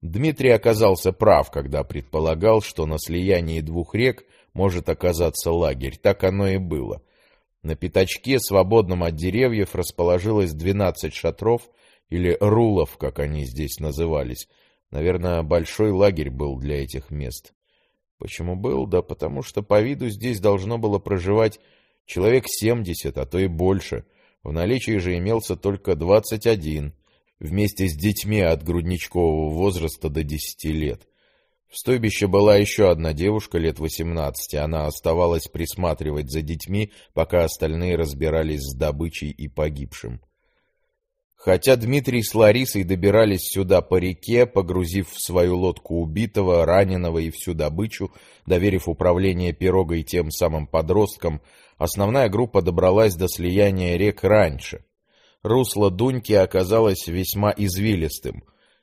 A: Дмитрий оказался прав, когда предполагал, что на слиянии двух рек может оказаться лагерь. Так оно и было. На пятачке, свободном от деревьев, расположилось двенадцать шатров, или рулов, как они здесь назывались. Наверное, большой лагерь был для этих мест. Почему был? Да потому что по виду здесь должно было проживать человек семьдесят, а то и больше. В наличии же имелся только двадцать один, вместе с детьми от грудничкового возраста до десяти лет. В стойбище была еще одна девушка лет восемнадцати. Она оставалась присматривать за детьми, пока остальные разбирались с добычей и погибшим. Хотя Дмитрий с Ларисой добирались сюда по реке, погрузив в свою лодку убитого, раненого и всю добычу, доверив управление пирогой тем самым подросткам, основная группа добралась до слияния рек раньше. Русло Дуньки оказалось весьма извилистым.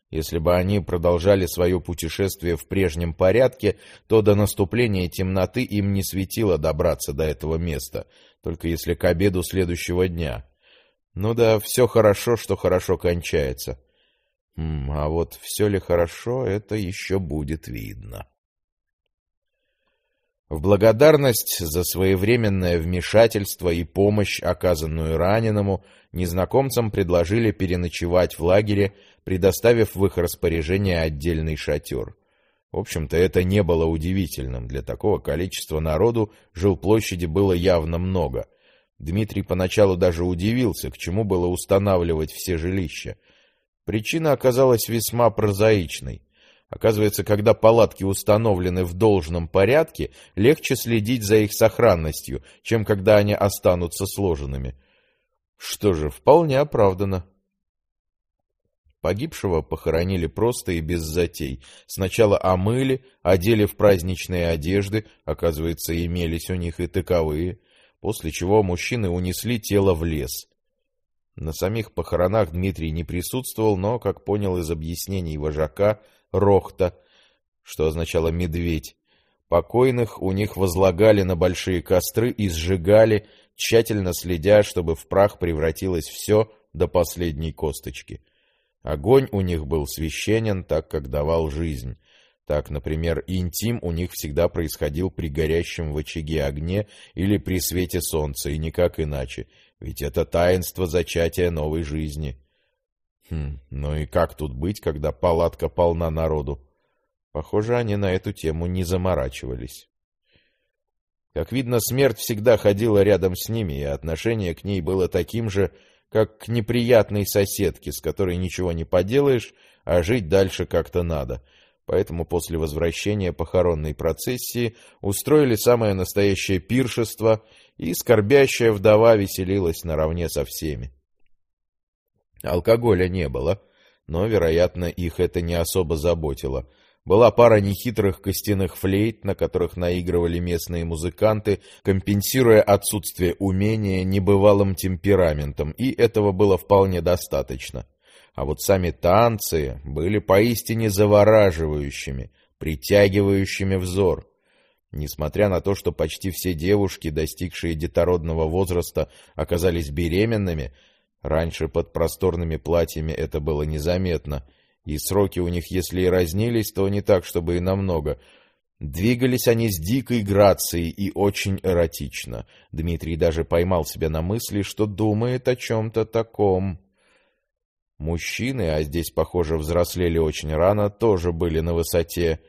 A: Если бы они продолжали свое путешествие в прежнем порядке, то до наступления темноты им не светило добраться до этого места, только если к обеду следующего дня — ну да, все хорошо, что хорошо кончается. А вот все ли хорошо, это еще будет видно. В благодарность за своевременное вмешательство и помощь, оказанную раненому, незнакомцам предложили переночевать в лагере, предоставив в их распоряжение отдельный шатер. В общем-то, это не было удивительным. Для такого количества народу жилплощади было явно много — Дмитрий поначалу даже удивился, к чему было устанавливать все жилища. Причина оказалась весьма прозаичной. Оказывается, когда палатки установлены в должном порядке, легче следить за их сохранностью, чем когда они останутся сложенными. Что же, вполне оправдано. Погибшего похоронили просто и без затей. Сначала омыли, одели в праздничные одежды, оказывается, имелись у них и таковые после чего мужчины унесли тело в лес. На самих похоронах Дмитрий не присутствовал, но, как понял из объяснений вожака, Рохта, что означало «медведь», покойных у них возлагали на большие костры и сжигали, тщательно следя, чтобы в прах превратилось все до последней косточки. Огонь у них был священен, так как давал жизнь. Так, например, интим у них всегда происходил при горящем в очаге огне или при свете солнца, и никак иначе, ведь это таинство зачатия новой жизни. Хм, ну и как тут быть, когда палатка полна народу? Похоже, они на эту тему не заморачивались. Как видно, смерть всегда ходила рядом с ними, и отношение к ней было таким же, как к неприятной соседке, с которой ничего не поделаешь, а жить дальше как-то надо — Поэтому после возвращения похоронной процессии устроили самое настоящее пиршество, и скорбящая вдова веселилась наравне со всеми. Алкоголя не было, но, вероятно, их это не особо заботило. Была пара нехитрых костяных флейт, на которых наигрывали местные музыканты, компенсируя отсутствие умения небывалым темпераментом, и этого было вполне достаточно. А вот сами танцы были поистине завораживающими, притягивающими взор. Несмотря на то, что почти все девушки, достигшие детородного возраста, оказались беременными, раньше под просторными платьями это было незаметно, и сроки у них, если и разнились, то не так, чтобы и намного. Двигались они с дикой грацией и очень эротично. Дмитрий даже поймал себя на мысли, что думает о чем-то таком. Мужчины, а здесь, похоже, взрослели очень рано, тоже были на высоте.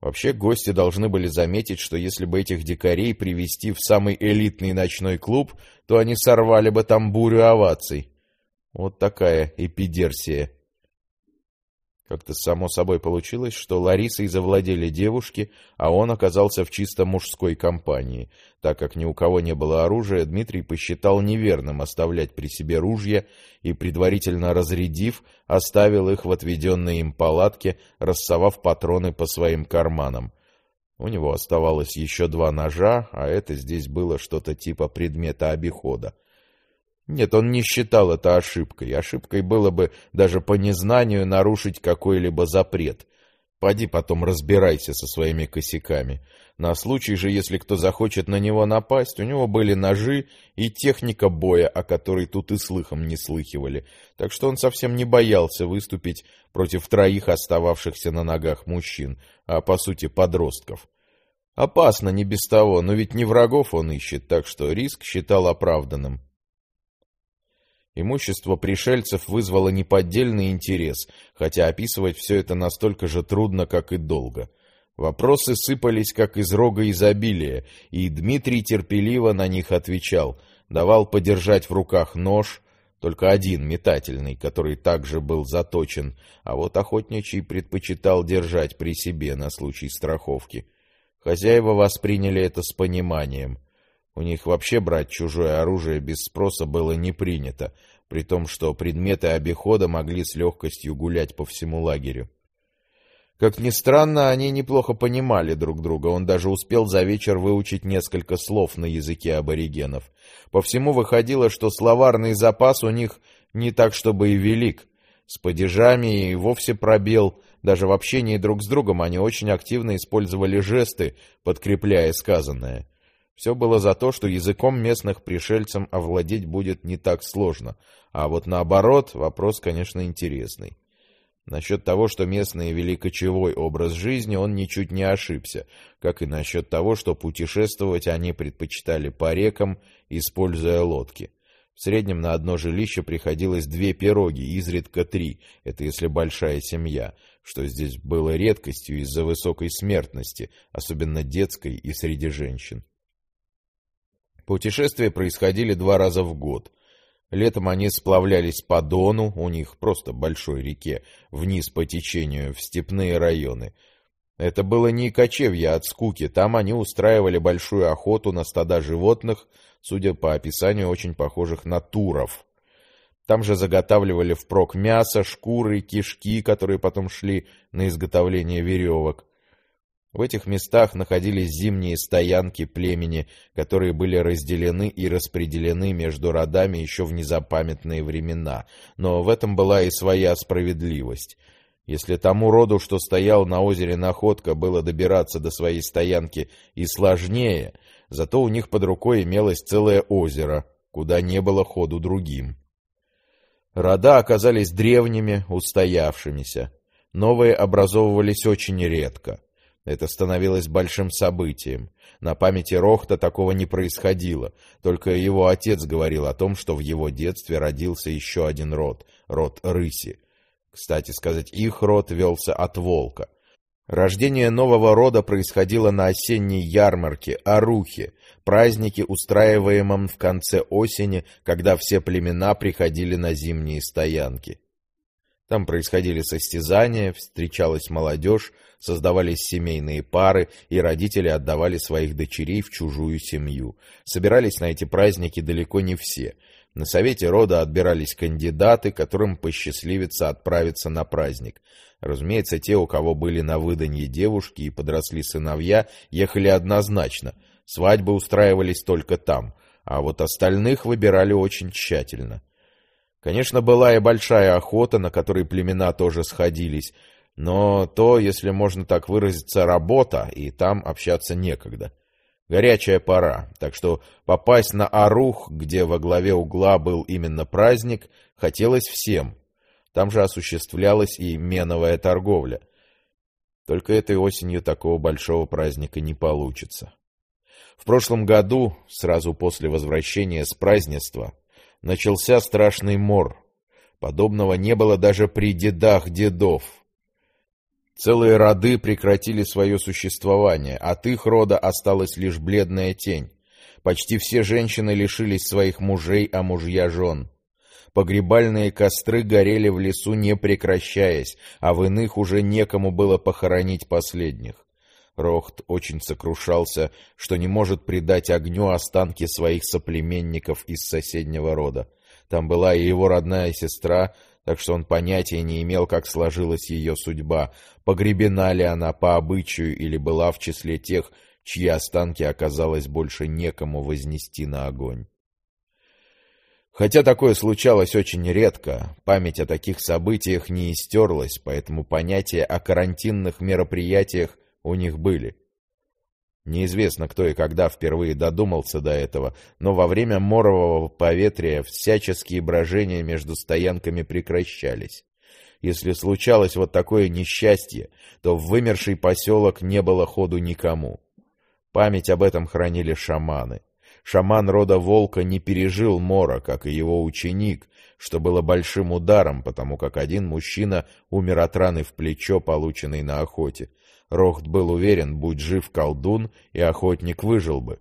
A: Вообще, гости должны были заметить, что если бы этих дикарей привести в самый элитный ночной клуб, то они сорвали бы там бурю оваций. Вот такая эпидерсия. Как-то само собой получилось, что Ларисой завладели девушки, а он оказался в чисто мужской компании. Так как ни у кого не было оружия, Дмитрий посчитал неверным оставлять при себе ружья и, предварительно разрядив, оставил их в отведенной им палатке, рассовав патроны по своим карманам. У него оставалось еще два ножа, а это здесь было что-то типа предмета обихода. Нет, он не считал это ошибкой. Ошибкой было бы даже по незнанию нарушить какой-либо запрет. Поди потом разбирайся со своими косяками. На случай же, если кто захочет на него напасть, у него были ножи и техника боя, о которой тут и слыхом не слыхивали. Так что он совсем не боялся выступить против троих остававшихся на ногах мужчин, а по сути подростков. Опасно не без того, но ведь не врагов он ищет, так что риск считал оправданным. Имущество пришельцев вызвало неподдельный интерес, хотя описывать все это настолько же трудно, как и долго. Вопросы сыпались, как из рога изобилия, и Дмитрий терпеливо на них отвечал, давал подержать в руках нож, только один метательный, который также был заточен, а вот охотничий предпочитал держать при себе на случай страховки. Хозяева восприняли это с пониманием — у них вообще брать чужое оружие без спроса было не принято, при том, что предметы обихода могли с легкостью гулять по всему лагерю. Как ни странно, они неплохо понимали друг друга, он даже успел за вечер выучить несколько слов на языке аборигенов. По всему выходило, что словарный запас у них не так чтобы и велик. С падежами и вовсе пробел, даже в общении друг с другом они очень активно использовали жесты, подкрепляя сказанное. Все было за то, что языком местных пришельцам овладеть будет не так сложно, а вот наоборот, вопрос, конечно, интересный. Насчет того, что местные вели кочевой образ жизни, он ничуть не ошибся, как и насчет того, что путешествовать они предпочитали по рекам, используя лодки. В среднем на одно жилище приходилось две пироги, изредка три, это если большая семья, что здесь было редкостью из-за высокой смертности, особенно детской и среди женщин. Путешествия происходили два раза в год. Летом они сплавлялись по Дону, у них просто большой реке, вниз по течению, в степные районы. Это было не кочевье от скуки, там они устраивали большую охоту на стада животных, судя по описанию, очень похожих на туров. Там же заготавливали впрок мясо, шкуры, кишки, которые потом шли на изготовление веревок. В этих местах находились зимние стоянки племени, которые были разделены и распределены между родами еще в незапамятные времена, но в этом была и своя справедливость. Если тому роду, что стоял на озере Находка, было добираться до своей стоянки и сложнее, зато у них под рукой имелось целое озеро, куда не было ходу другим. Рода оказались древними, устоявшимися. Новые образовывались очень редко. Это становилось большим событием. На памяти Рохта такого не происходило, только его отец говорил о том, что в его детстве родился еще один род — род рыси. Кстати сказать, их род велся от волка. Рождение нового рода происходило на осенней ярмарке, Арухе, празднике, устраиваемом в конце осени, когда все племена приходили на зимние стоянки. Там происходили состязания, встречалась молодежь, создавались семейные пары, и родители отдавали своих дочерей в чужую семью. Собирались на эти праздники далеко не все. На совете рода отбирались кандидаты, которым посчастливится отправиться на праздник. Разумеется, те, у кого были на выданье девушки и подросли сыновья, ехали однозначно. Свадьбы устраивались только там, а вот остальных выбирали очень тщательно. Конечно, была и большая охота, на которой племена тоже сходились, но то, если можно так выразиться, работа, и там общаться некогда. Горячая пора, так что попасть на Арух, где во главе угла был именно праздник, хотелось всем. Там же осуществлялась и меновая торговля. Только этой осенью такого большого праздника не получится. В прошлом году, сразу после возвращения с празднества, начался страшный мор. Подобного не было даже при дедах дедов. Целые роды прекратили свое существование, от их рода осталась лишь бледная тень. Почти все женщины лишились своих мужей, а мужья жен. Погребальные костры горели в лесу не прекращаясь, а в иных уже некому было похоронить последних. Рохт очень сокрушался, что не может предать огню останки своих соплеменников из соседнего рода. Там была и его родная сестра, так что он понятия не имел, как сложилась ее судьба, погребена ли она по обычаю или была в числе тех, чьи останки оказалось больше некому вознести на огонь. Хотя такое случалось очень редко, память о таких событиях не истерлась, поэтому понятия о карантинных мероприятиях у них были. Неизвестно, кто и когда впервые додумался до этого, но во время морового поветрия всяческие брожения между стоянками прекращались. Если случалось вот такое несчастье, то в вымерший поселок не было ходу никому. Память об этом хранили шаманы. Шаман рода Волка не пережил мора, как и его ученик, что было большим ударом, потому как один мужчина умер от раны в плечо, полученной на охоте, Рохт был уверен, будь жив колдун, и охотник выжил бы.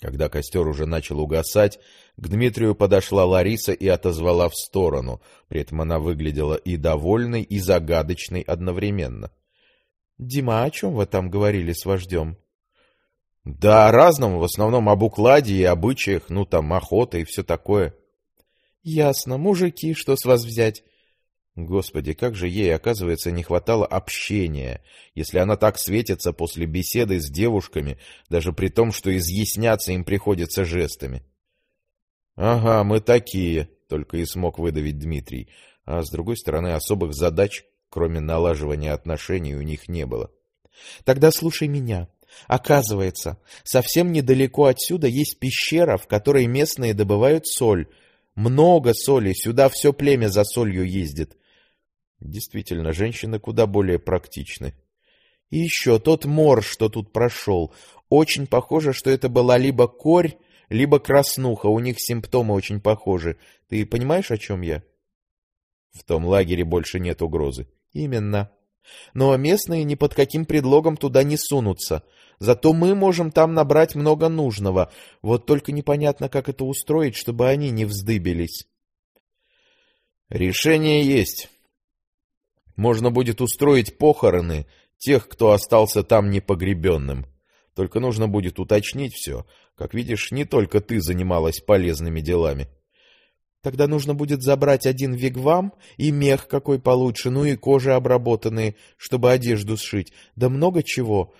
A: Когда костер уже начал угасать, к Дмитрию подошла Лариса и отозвала в сторону, при этом она выглядела и довольной, и загадочной одновременно. — Дима, о чем вы там говорили с вождем? — Да о разном, в основном об укладе и обычаях, ну там охота и все такое. — Ясно. Мужики, что с вас взять? Господи, как же ей, оказывается, не хватало общения, если она так светится после беседы с девушками, даже при том, что изъясняться им приходится жестами. — Ага, мы такие, — только и смог выдавить Дмитрий, а с другой стороны, особых задач, кроме налаживания отношений, у них не было. — Тогда слушай меня. Оказывается, совсем недалеко отсюда есть пещера, в которой местные добывают соль. Много соли, сюда все племя за солью ездит. Действительно, женщины куда более практичны. И еще тот мор, что тут прошел. Очень похоже, что это была либо корь, либо краснуха. У них симптомы очень похожи. Ты понимаешь, о чем я? В том лагере больше нет угрозы. Именно. Но местные ни под каким предлогом туда не сунутся. Зато мы можем там набрать много нужного. Вот только непонятно, как это устроить, чтобы они не вздыбились. Решение есть. Можно будет устроить похороны тех, кто остался там непогребенным. Только нужно будет уточнить все. Как видишь, не только ты занималась полезными делами. Тогда нужно будет забрать один вигвам и мех какой получше, ну и кожи обработанные, чтобы одежду сшить. Да много чего.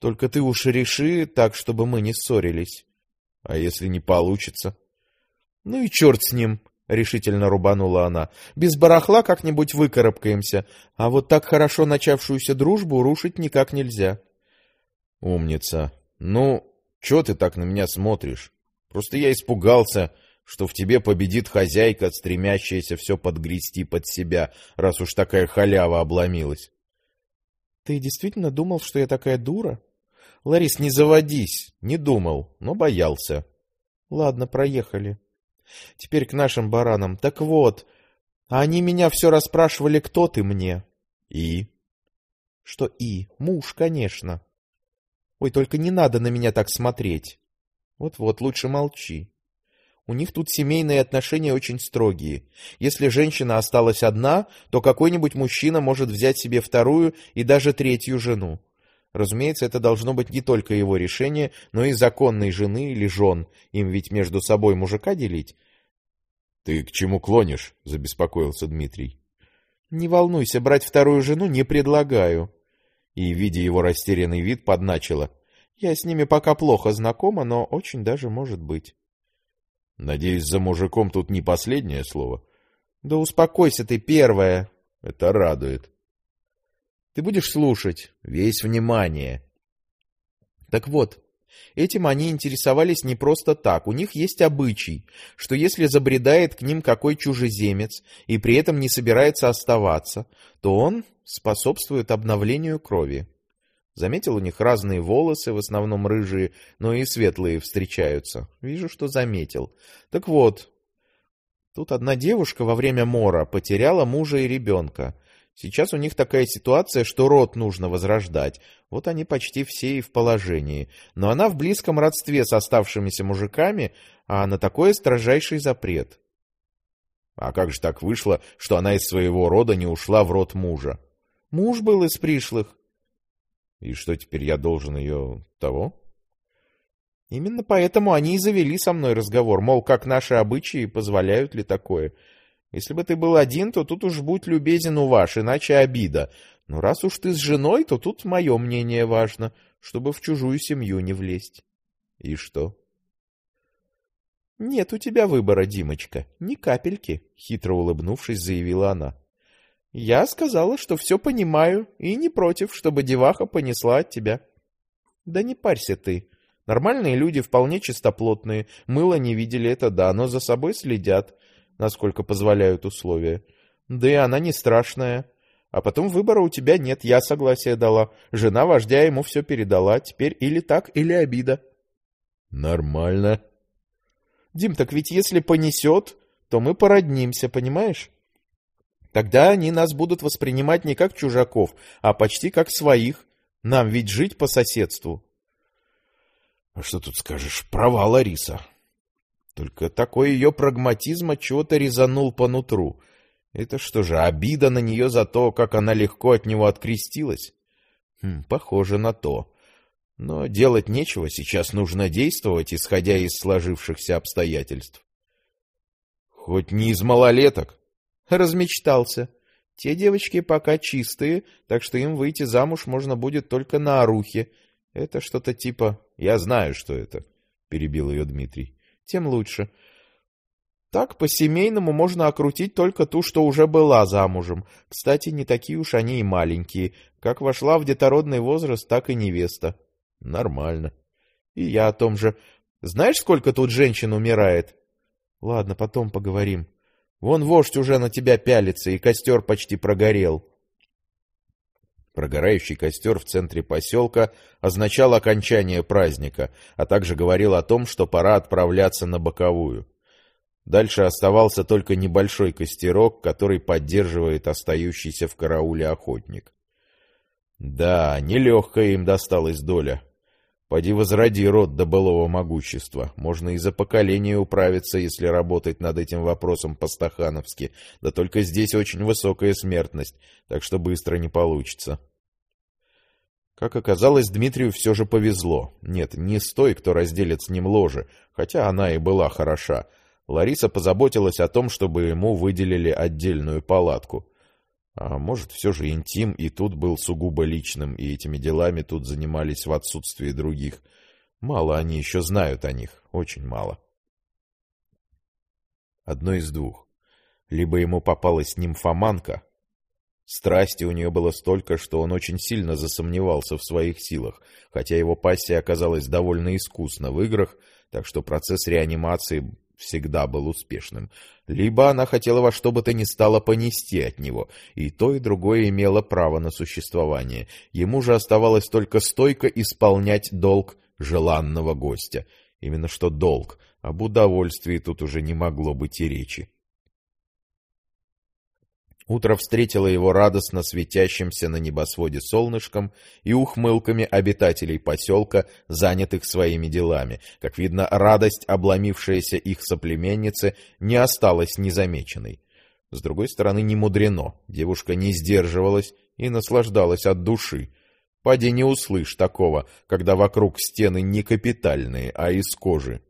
A: Только ты уж реши так, чтобы мы не ссорились. А если не получится? Ну и черт с ним. — решительно рубанула она. «Без барахла как-нибудь выкарабкаемся, а вот так хорошо начавшуюся дружбу рушить никак нельзя». «Умница. Ну, чё ты так на меня смотришь? Просто я испугался, что в тебе победит хозяйка, стремящаяся все подгрести под себя, раз уж такая халява обломилась». «Ты действительно думал, что я такая дура?» «Ларис, не заводись. Не думал, но боялся». «Ладно, проехали». Теперь к нашим баранам. Так вот, они меня все расспрашивали, кто ты мне. И? Что и? Муж, конечно. Ой, только не надо на меня так смотреть. Вот-вот, лучше молчи.
B: У них тут семейные отношения очень строгие. Если женщина осталась одна, то какой-нибудь мужчина может взять себе вторую и даже третью жену. Разумеется, это должно быть не только его решение, но и законной жены или жен. Им ведь между собой мужика делить.
A: — Ты к чему клонишь? — забеспокоился Дмитрий.
B: — Не волнуйся, брать вторую жену не предлагаю.
A: И, видя его растерянный вид, подначила.
B: — Я с ними пока плохо знакома, но очень даже может быть.
A: — Надеюсь, за мужиком тут не последнее слово?
B: — Да успокойся ты, первое.
A: — Это радует.
B: Ты будешь слушать,
A: весь внимание.
B: Так вот, этим они интересовались не просто так. У них есть обычай, что если забредает к ним какой чужеземец и при этом не собирается оставаться, то он способствует обновлению крови. Заметил, у них разные волосы, в основном рыжие, но и светлые встречаются. Вижу, что заметил. Так вот, тут одна девушка во время мора потеряла мужа и ребенка. Сейчас у них такая ситуация, что род нужно возрождать. Вот они почти все и в положении. Но она в близком родстве с оставшимися мужиками, а на такое строжайший запрет.
A: А как же так вышло, что она из своего рода не ушла в род мужа?
B: Муж был из пришлых.
A: И что теперь я должен ее того?
B: Именно поэтому они и завели со мной разговор, мол, как наши обычаи позволяют ли такое. Если бы ты был один, то тут уж будь любезен у ваш, иначе обида. Но раз уж ты с женой, то тут мое мнение важно, чтобы в чужую семью не влезть.
A: И что?
B: Нет у тебя выбора, Димочка, ни капельки, хитро улыбнувшись, заявила она. Я сказала, что все понимаю и не против, чтобы деваха понесла от тебя. Да не парься ты. Нормальные люди вполне чистоплотные, мыло не видели, это да, но за собой следят насколько позволяют условия. Да и она не страшная. А потом выбора у тебя нет, я согласие дала. Жена вождя ему все передала, теперь или так, или обида.
A: Нормально.
B: Дим, так ведь если понесет, то мы породнимся, понимаешь? Тогда они нас будут воспринимать не как чужаков, а почти как своих. Нам ведь жить по соседству.
A: А что тут скажешь? Права, Лариса.
B: Только такой ее прагматизм чего-то резанул по нутру. Это что же, обида на нее за то, как она легко от него открестилась? Хм, похоже на то. Но делать нечего, сейчас нужно действовать, исходя из сложившихся обстоятельств.
A: Хоть не из малолеток.
B: Размечтался. Те девочки пока чистые, так что им выйти замуж можно будет только на орухе. Это что-то типа...
A: Я знаю, что это, — перебил ее Дмитрий
B: тем лучше. Так по-семейному можно окрутить только ту, что уже была замужем. Кстати, не такие уж они и маленькие. Как вошла в детородный возраст, так и невеста.
A: Нормально.
B: И я о том же. Знаешь, сколько тут женщин умирает? Ладно, потом поговорим. Вон вождь уже на тебя пялится, и костер почти прогорел.
A: Прогорающий костер в центре поселка означал окончание праздника, а также говорил о том, что пора отправляться на боковую. Дальше оставался только небольшой костерок, который поддерживает остающийся в карауле охотник. Да, нелегкая им досталась доля. Поди возроди род до былого могущества. Можно и за поколение управиться, если работать над этим вопросом по-стахановски. Да только здесь очень высокая смертность, так что быстро не получится. Как оказалось, Дмитрию все же повезло. Нет, не с той, кто разделит с ним ложе, хотя она и была хороша. Лариса позаботилась о том, чтобы ему выделили отдельную палатку. А может, все же интим и тут был сугубо личным, и этими делами тут занимались в отсутствии других. Мало они еще знают о них, очень мало. Одно из двух. Либо ему попалась нимфоманка, Страсти у нее было столько, что он очень сильно засомневался в своих силах, хотя его пассия оказалась довольно искусна в играх, так что процесс реанимации всегда был успешным. Либо она хотела во что бы то ни стало понести от него, и то и другое имело право на существование. Ему же оставалось только стойко исполнять долг желанного гостя. Именно что долг, об удовольствии тут уже не могло быть и речи. Утро встретило его радостно светящимся на небосводе солнышком и ухмылками обитателей поселка, занятых своими делами. Как видно, радость, обломившаяся их соплеменнице, не осталась незамеченной. С другой стороны, не мудрено. Девушка не сдерживалась и наслаждалась от души. Поди не услышь такого, когда вокруг стены не капитальные, а из кожи.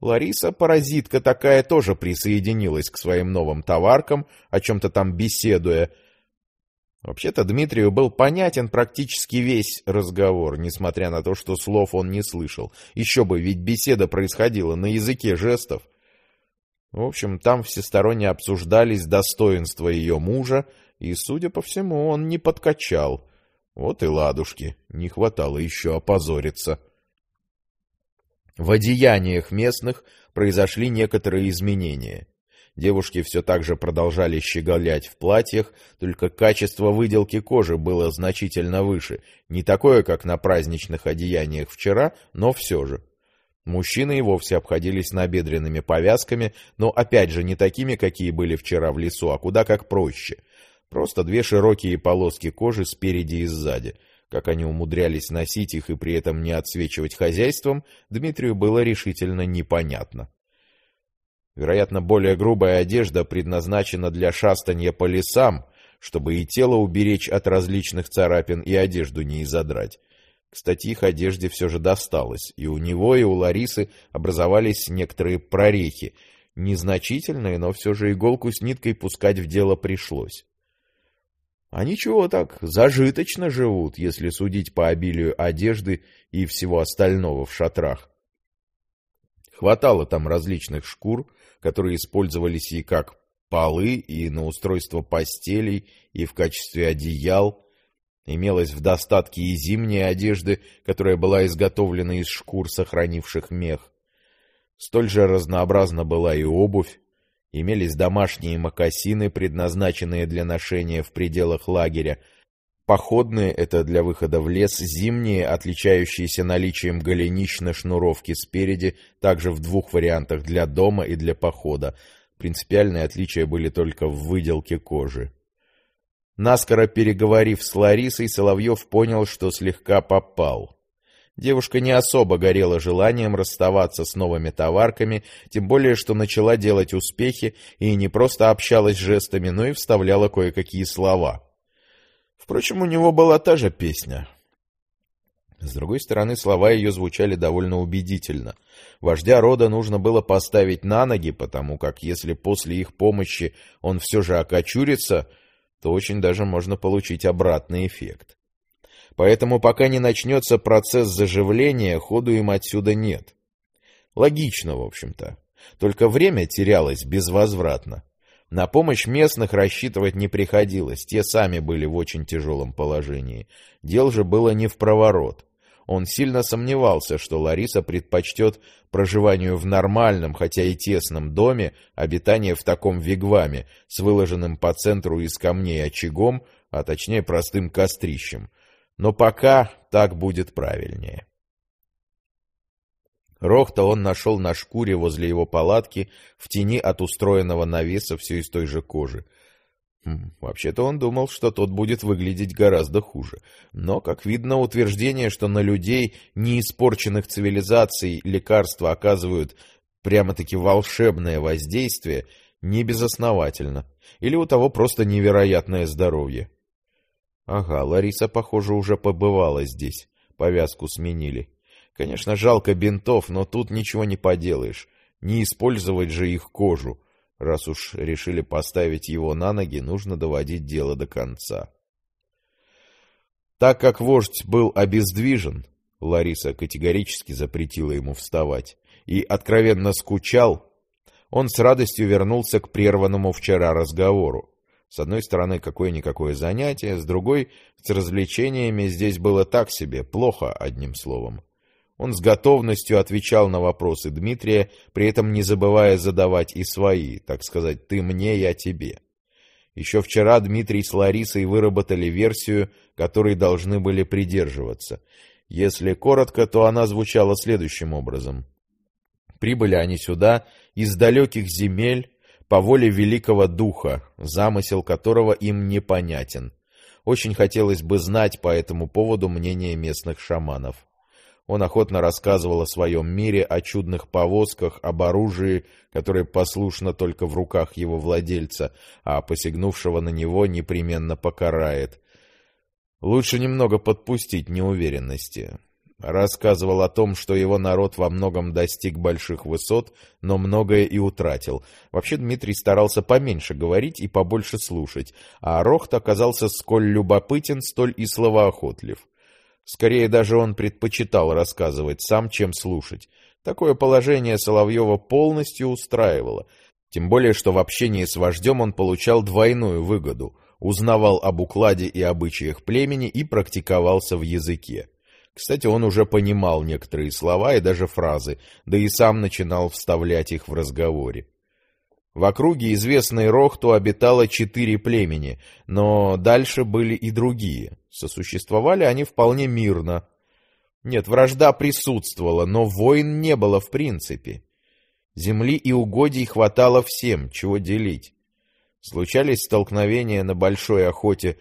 A: Лариса, паразитка такая, тоже присоединилась к своим новым товаркам, о чем-то там беседуя. Вообще-то Дмитрию был понятен практически весь разговор, несмотря на то, что слов он не слышал. Еще бы, ведь беседа происходила на языке жестов. В общем, там всесторонне обсуждались достоинства ее мужа, и, судя по всему, он не подкачал. Вот и ладушки, не хватало еще опозориться. В одеяниях местных произошли некоторые изменения. Девушки все так же продолжали щеголять в платьях, только качество выделки кожи было значительно выше. Не такое, как на праздничных одеяниях вчера, но все же. Мужчины и вовсе обходились набедренными повязками, но опять же не такими, какие были вчера в лесу, а куда как проще. Просто две широкие полоски кожи спереди и сзади. Как они умудрялись носить их и при этом не отсвечивать хозяйством, Дмитрию было решительно непонятно. Вероятно, более грубая одежда предназначена для шастанья по лесам, чтобы и тело уберечь от различных царапин и одежду не изодрать. Кстати, их одежде все же досталось, и у него, и у Ларисы образовались некоторые прорехи, незначительные, но все же иголку с ниткой пускать в дело пришлось. А ничего так, зажиточно живут, если судить по обилию одежды и всего остального в шатрах. Хватало там различных шкур, которые использовались и как полы, и на устройство постелей, и в качестве одеял. Имелась в достатке и зимняя одежды, которая была изготовлена из шкур, сохранивших мех. Столь же разнообразна была и обувь, Имелись домашние мокасины, предназначенные для ношения в пределах лагеря, походные — это для выхода в лес, зимние, отличающиеся наличием голенищ на шнуровке спереди, также в двух вариантах для дома и для похода. Принципиальные отличия были только в выделке кожи. Наскоро переговорив с Ларисой, Соловьев понял, что слегка попал — Девушка не особо горела желанием расставаться с новыми товарками, тем более, что начала делать успехи и не просто общалась жестами, но и вставляла кое-какие слова. Впрочем, у него была та же песня. С другой стороны, слова ее звучали довольно убедительно. Вождя рода нужно было поставить на ноги, потому как если после их помощи он все же окочурится, то очень даже можно получить обратный эффект. Поэтому пока не начнется процесс заживления, ходу им отсюда нет. Логично, в общем-то. Только время терялось безвозвратно. На помощь местных рассчитывать не приходилось, те сами были в очень тяжелом положении. Дел же было не в проворот. Он сильно сомневался, что Лариса предпочтет проживанию в нормальном, хотя и тесном доме, обитание в таком вигваме, с выложенным по центру из камней очагом, а точнее простым кострищем, но пока так будет правильнее. Рохта он нашел на шкуре возле его палатки, в тени от устроенного навеса все из той же кожи. Хм, Вообще-то он думал, что тот будет выглядеть гораздо хуже. Но, как видно, утверждение, что на людей, не испорченных цивилизаций, лекарства оказывают прямо-таки волшебное воздействие, не безосновательно. Или у того просто невероятное здоровье. Ага, Лариса, похоже, уже побывала здесь. Повязку сменили. Конечно, жалко бинтов, но тут ничего не поделаешь. Не использовать же их кожу. Раз уж решили поставить его на ноги, нужно доводить дело до конца. Так как вождь был обездвижен, Лариса категорически запретила ему вставать, и откровенно скучал, он с радостью вернулся к прерванному вчера разговору. С одной стороны, какое-никакое занятие, с другой, с развлечениями здесь было так себе, плохо, одним словом. Он с готовностью отвечал на вопросы Дмитрия, при этом не забывая задавать и свои, так сказать, «ты мне, я тебе». Еще вчера Дмитрий с Ларисой выработали версию, которой должны были придерживаться. Если коротко, то она звучала следующим образом. Прибыли они сюда из далеких земель,
B: по воле великого духа, замысел которого им непонятен. Очень хотелось бы знать по этому поводу мнение местных шаманов. Он охотно рассказывал о своем мире, о чудных повозках, об оружии, которое послушно только в руках его владельца, а посягнувшего на него непременно покарает. Лучше немного подпустить неуверенности. Рассказывал о том, что его народ во многом достиг больших высот, но многое и утратил. Вообще Дмитрий старался поменьше говорить и побольше слушать, а Рохт оказался сколь любопытен, столь и словоохотлив. Скорее даже он предпочитал рассказывать сам, чем слушать. Такое положение Соловьева полностью устраивало. Тем более, что в общении с вождем он получал двойную выгоду. Узнавал об укладе и обычаях племени и практиковался в языке. Кстати, он уже понимал некоторые слова и даже фразы, да и сам начинал вставлять их в разговоре. В округе известной Рохту обитало четыре племени, но дальше были и другие. Сосуществовали они вполне мирно. Нет, вражда присутствовала, но войн не было в принципе. Земли и угодий хватало всем, чего делить. Случались столкновения на большой охоте,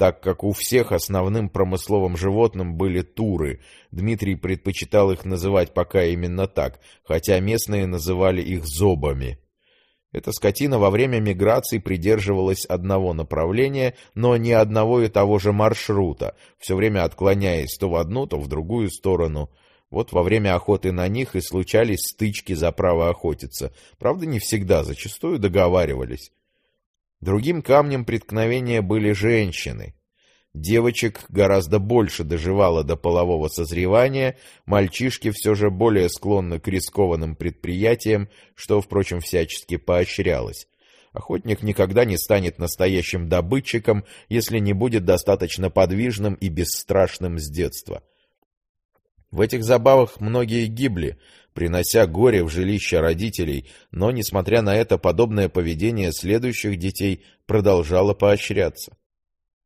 B: так как у всех основным промысловым животным были туры. Дмитрий предпочитал их называть пока именно так, хотя местные называли их зобами. Эта скотина во время миграции придерживалась одного направления, но не одного и того же маршрута, все время отклоняясь то в одну, то в другую сторону. Вот во время охоты на них и случались стычки за право охотиться. Правда, не всегда, зачастую договаривались. Другим камнем преткновения были женщины. Девочек гораздо больше доживало до полового созревания, мальчишки все же более склонны к рискованным предприятиям, что, впрочем, всячески поощрялось. Охотник никогда не станет настоящим добытчиком, если не будет достаточно подвижным и бесстрашным с детства. В этих забавах многие гибли, принося горе в жилище родителей, но, несмотря на это, подобное поведение следующих детей продолжало поощряться.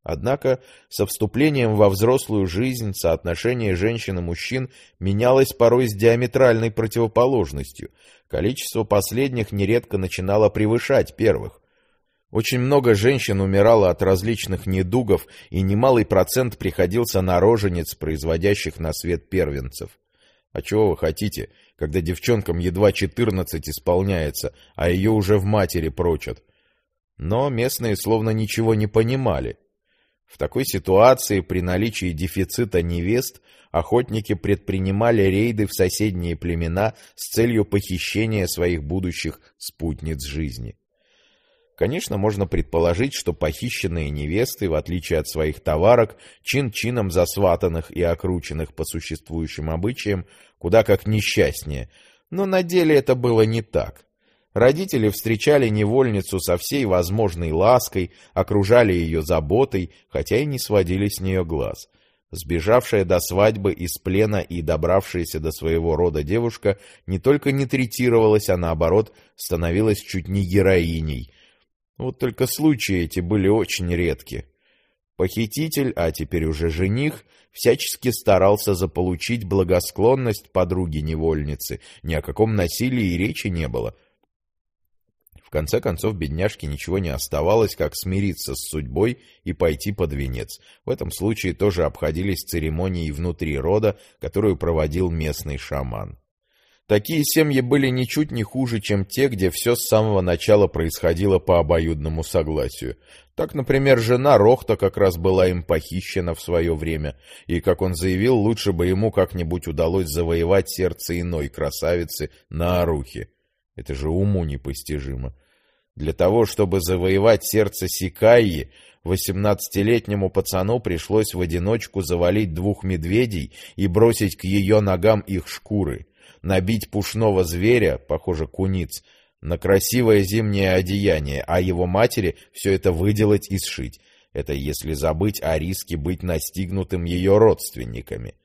B: Однако со вступлением во взрослую жизнь соотношение женщин и мужчин менялось порой с диаметральной противоположностью. Количество последних нередко начинало превышать первых. Очень много женщин умирало от различных недугов, и немалый процент приходился на роженец, производящих на свет первенцев. А чего вы хотите, когда девчонкам едва четырнадцать исполняется, а ее уже в матери прочат? Но местные словно ничего не понимали. В такой ситуации при наличии дефицита невест охотники предпринимали рейды в соседние племена с целью похищения своих будущих спутниц жизни. Конечно, можно предположить, что похищенные невесты, в отличие от своих товарок, чин-чином засватанных и окрученных по существующим обычаям, куда как несчастнее, но на деле это было не так. Родители встречали невольницу со всей возможной лаской, окружали ее заботой, хотя и не сводили с нее глаз. Сбежавшая до свадьбы из плена и добравшаяся до своего рода девушка не только не третировалась, а наоборот становилась чуть не героиней. Вот только случаи эти были очень редки. Похититель, а теперь уже жених, всячески старался заполучить благосклонность подруги-невольницы. Ни о каком насилии и речи не было — в конце концов, бедняжке ничего не оставалось, как смириться с судьбой и пойти под венец. В этом случае тоже обходились церемонии внутри рода, которую проводил местный шаман. Такие семьи были ничуть не хуже, чем те, где все с самого начала происходило по обоюдному согласию. Так, например, жена Рохта как раз была им похищена в свое время, и, как он заявил, лучше бы ему как-нибудь удалось завоевать сердце иной красавицы на Арухе. Это же уму непостижимо. Для того, чтобы завоевать сердце Сикаи, восемнадцатилетнему пацану пришлось в одиночку завалить двух медведей и бросить к ее ногам их шкуры, набить пушного зверя, похоже, куниц, на красивое зимнее одеяние, а его матери все это выделать и сшить. Это если забыть о риске быть настигнутым ее родственниками.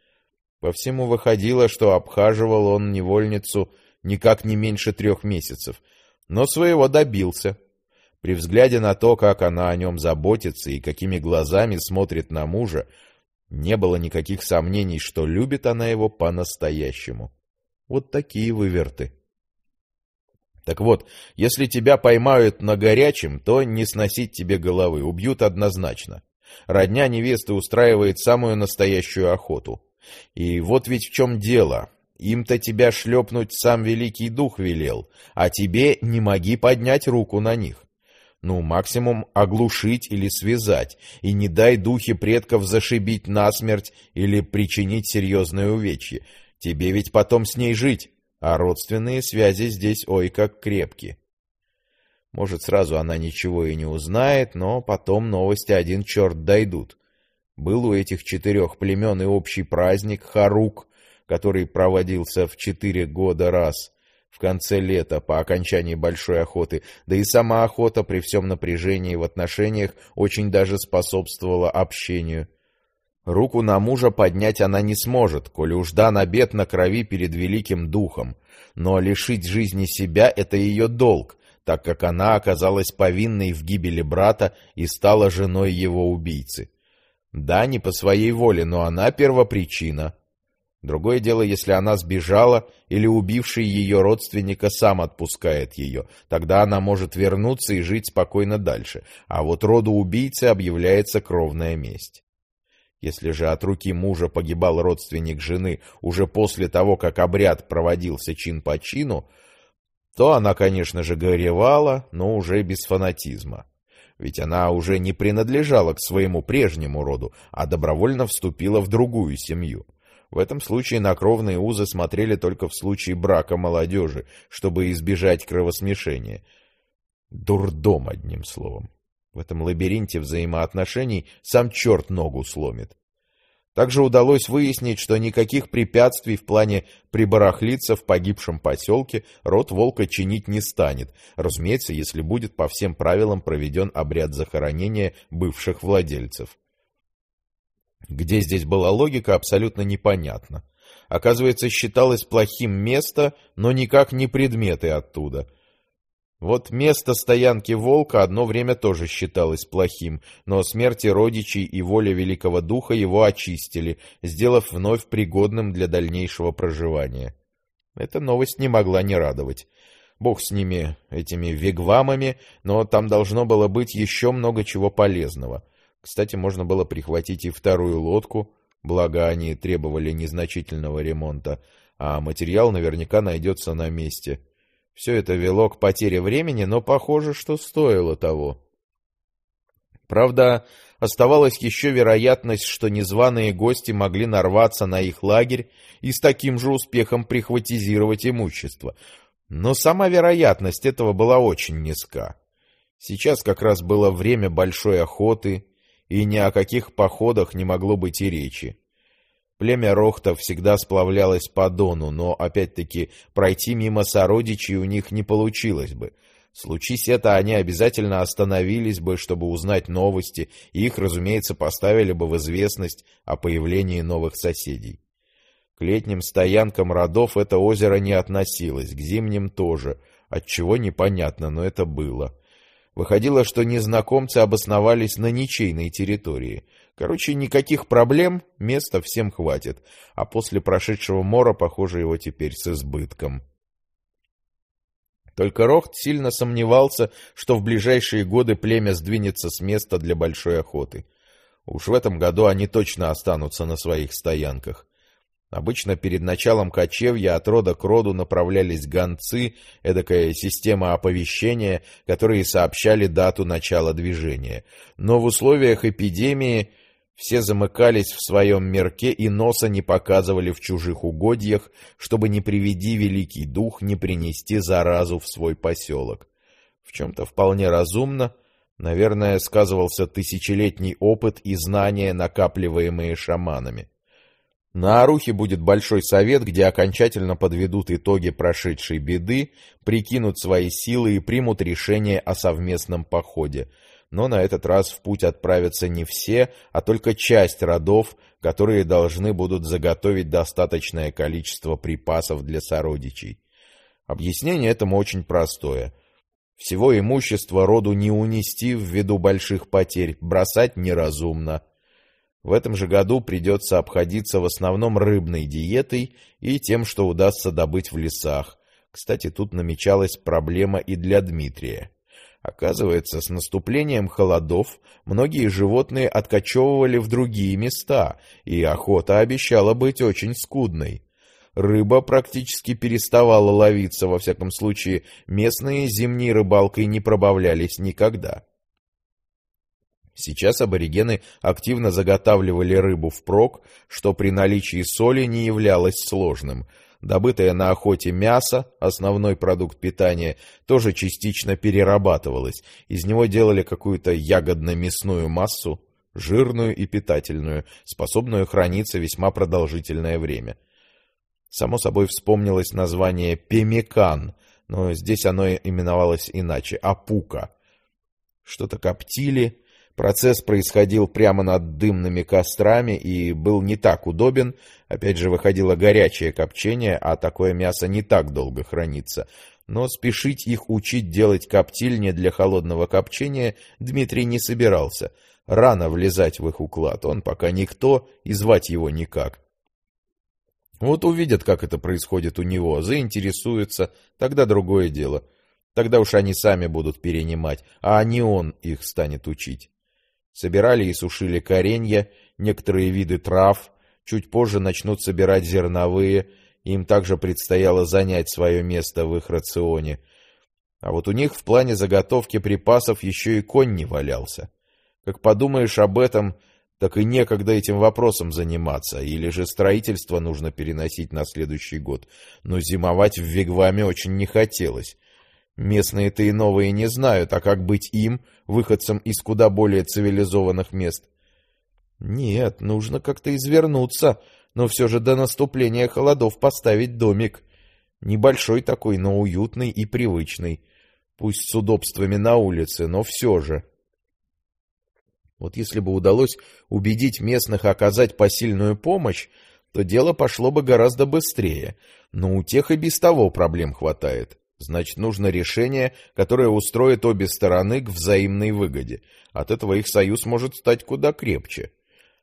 B: По всему выходило, что обхаживал он невольницу никак не меньше трех месяцев, но своего добился. При взгляде на то, как она о нем заботится и какими глазами смотрит на мужа, не было никаких сомнений, что любит она его по-настоящему. Вот такие выверты.
A: Так вот, если тебя поймают на горячем, то не сносить тебе головы, убьют однозначно. Родня невесты устраивает самую настоящую охоту. И вот ведь в чем дело. Им-то тебя шлепнуть сам Великий Дух велел, а тебе не моги поднять руку на них. Ну, максимум оглушить или связать, и не дай духе предков зашибить насмерть или причинить серьезное увечье. Тебе ведь потом с ней жить, а родственные связи здесь ой как крепки. Может, сразу она ничего и не узнает, но потом новости один черт дойдут. Был у этих четырех племен и общий праздник Харук, который проводился в четыре года раз в конце лета по окончании большой охоты, да и сама охота при всем напряжении в отношениях очень даже способствовала общению. Руку на мужа поднять она не сможет, коли уж дан обед на крови перед великим духом, но лишить жизни себя — это ее долг, так как она оказалась повинной в гибели брата и стала женой его убийцы. Да, не по своей воле, но она первопричина. Другое дело, если она сбежала или убивший ее родственника сам отпускает ее, тогда она может вернуться и жить спокойно дальше, а вот роду убийцы объявляется кровная месть. Если же от руки мужа погибал родственник жены уже после того, как обряд проводился чин по чину, то она, конечно же, горевала, но уже без фанатизма. Ведь она уже не принадлежала к своему прежнему роду, а добровольно вступила в другую семью. В этом случае на кровные узы смотрели только в случае брака молодежи, чтобы избежать кровосмешения. Дурдом, одним словом. В этом лабиринте взаимоотношений сам черт ногу сломит. Также удалось выяснить, что никаких препятствий в плане прибарахлиться в погибшем поселке род волка чинить не станет, разумеется, если будет по всем правилам проведен обряд захоронения бывших владельцев. Где здесь была логика, абсолютно непонятно. Оказывается, считалось плохим место, но никак не предметы оттуда – вот место стоянки волка одно время тоже считалось плохим, но смерти родичей и воля Великого Духа его очистили, сделав вновь пригодным для дальнейшего проживания. Эта новость не могла не радовать. Бог с ними, этими вигвамами, но там должно было быть еще много чего полезного. Кстати, можно было прихватить и вторую лодку, благо они требовали незначительного ремонта, а материал наверняка найдется на месте — все это вело к потере времени, но похоже, что стоило того. Правда, оставалась еще вероятность, что незваные гости могли нарваться на их лагерь и с таким же успехом прихватизировать имущество. Но сама вероятность этого была очень низка. Сейчас как раз было время большой охоты, и ни о каких походах не могло быть и речи. Племя Рохтов всегда сплавлялось по Дону, но, опять-таки, пройти мимо сородичей у них не получилось бы. Случись это, они обязательно остановились бы, чтобы узнать новости, и их, разумеется, поставили бы в известность о появлении новых соседей. К летним стоянкам родов это озеро не относилось, к зимним тоже, отчего непонятно, но это было. Выходило, что незнакомцы обосновались на ничейной территории — Короче, никаких проблем, места всем хватит, а после прошедшего мора, похоже, его теперь с избытком. Только Рохт сильно сомневался, что в ближайшие годы племя сдвинется с места для большой охоты. Уж в этом году они точно останутся на своих стоянках. Обычно перед началом кочевья от рода к роду направлялись гонцы, эдакая система оповещения, которые сообщали дату начала движения. Но в условиях эпидемии все замыкались в своем мерке и носа не показывали в чужих угодьях, чтобы не приведи великий дух не принести заразу в свой поселок. В чем-то вполне разумно, наверное, сказывался тысячелетний опыт и знания, накапливаемые шаманами. На Арухе будет большой совет, где окончательно подведут итоги прошедшей беды, прикинут свои силы и примут решение о совместном походе — но на этот раз в путь отправятся не все, а только часть родов, которые должны будут заготовить достаточное количество припасов для сородичей. Объяснение этому очень простое. Всего имущества роду не унести ввиду больших потерь, бросать неразумно. В этом же году придется обходиться в основном рыбной диетой и тем, что удастся добыть в лесах. Кстати, тут намечалась проблема и для Дмитрия. Оказывается, с наступлением холодов многие животные откачевывали в другие места, и охота обещала быть очень скудной. Рыба практически переставала ловиться, во всяком случае, местные зимней рыбалкой не пробавлялись никогда. Сейчас аборигены активно заготавливали рыбу впрок, что при наличии соли не являлось сложным – Добытое на охоте мясо, основной продукт питания, тоже частично перерабатывалось. Из него делали какую-то ягодно-мясную массу, жирную и питательную, способную храниться весьма продолжительное время. Само собой вспомнилось название пемекан, но здесь оно именовалось иначе – апука. Что-то коптили, Процесс происходил прямо над дымными кострами и был не так удобен. Опять же, выходило горячее копчение, а такое мясо не так долго хранится. Но спешить их учить делать коптильни для холодного копчения Дмитрий не собирался. Рано влезать в их уклад, он пока никто, и звать его никак. Вот увидят, как это происходит у него, заинтересуются, тогда другое дело. Тогда уж они сами будут перенимать, а не он их станет учить. Собирали и сушили коренья, некоторые виды трав, чуть позже начнут собирать зерновые, им также предстояло занять свое место в их рационе. А вот у них в плане заготовки припасов еще и конь не валялся. Как подумаешь об этом, так и некогда этим вопросом заниматься, или же строительство нужно переносить на следующий год. Но зимовать в Вигваме очень не хотелось. Местные-то и новые не знают, а как быть им, выходцам из куда более цивилизованных мест? Нет, нужно как-то извернуться, но все же до наступления холодов поставить домик. Небольшой такой, но уютный и привычный. Пусть с удобствами на улице, но все же. Вот если бы удалось убедить местных оказать посильную помощь, то дело пошло бы гораздо быстрее, но у тех и без того проблем хватает. Значит, нужно решение, которое устроит обе стороны к взаимной выгоде. От этого их союз может стать куда крепче.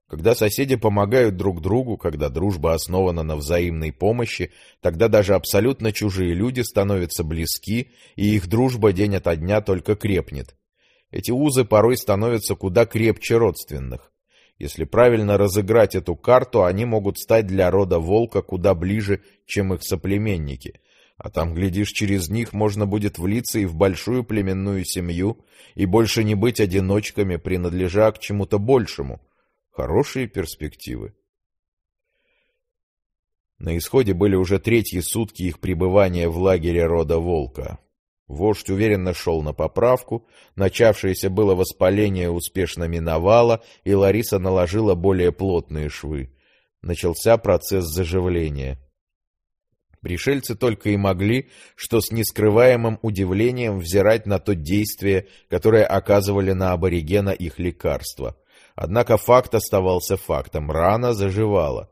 A: Когда соседи помогают друг другу, когда дружба основана на взаимной помощи, тогда даже абсолютно чужие люди становятся близки, и их дружба день ото дня только крепнет. Эти узы порой становятся куда крепче родственных. Если правильно разыграть эту карту, они могут стать для рода волка куда ближе, чем их соплеменники – а там, глядишь, через них можно будет влиться и в большую племенную семью, и больше не быть одиночками, принадлежа к чему-то большему. Хорошие перспективы. На исходе были уже третьи сутки их пребывания в лагере рода Волка. Вождь уверенно шел на поправку, начавшееся было воспаление успешно миновало, и Лариса наложила более плотные швы. Начался процесс заживления. Пришельцы только и могли, что с нескрываемым удивлением взирать на то действие, которое оказывали на аборигена их лекарства. Однако факт оставался фактом, рана заживала.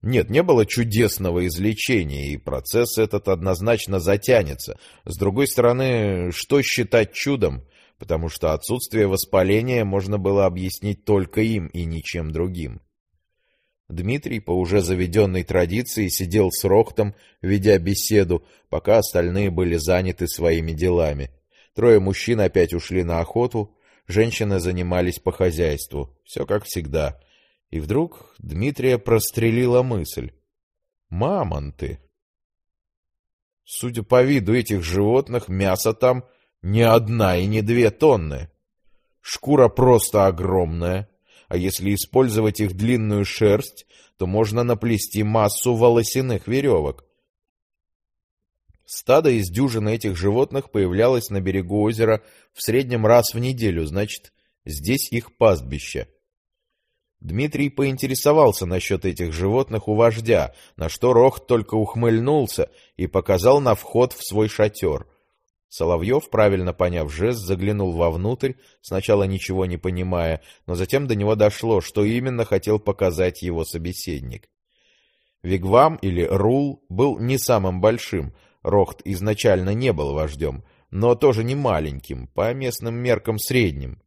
A: Нет, не было чудесного излечения, и процесс этот однозначно затянется. С другой стороны, что считать чудом? Потому что отсутствие воспаления можно было объяснить только им и ничем другим. Дмитрий по уже заведенной традиции сидел с Рохтом, ведя беседу, пока остальные были заняты своими делами. Трое мужчин опять ушли на охоту, женщины занимались по хозяйству, все как всегда. И вдруг Дмитрия прострелила мысль. «Мамонты!» Судя по виду этих животных, мясо там не одна и не две тонны. Шкура просто огромная, а если использовать их длинную шерсть, то можно наплести массу волосяных веревок. Стадо из дюжины этих животных появлялось на берегу озера в среднем раз в неделю, значит, здесь их пастбище. Дмитрий поинтересовался насчет этих животных у вождя, на что Рох только ухмыльнулся и показал на вход в свой шатер — Соловьев, правильно поняв жест, заглянул вовнутрь, сначала ничего не понимая, но затем до него дошло, что именно хотел показать его собеседник. Вигвам или Рул был не самым большим, Рохт изначально не был вождем, но тоже не маленьким, по местным меркам средним.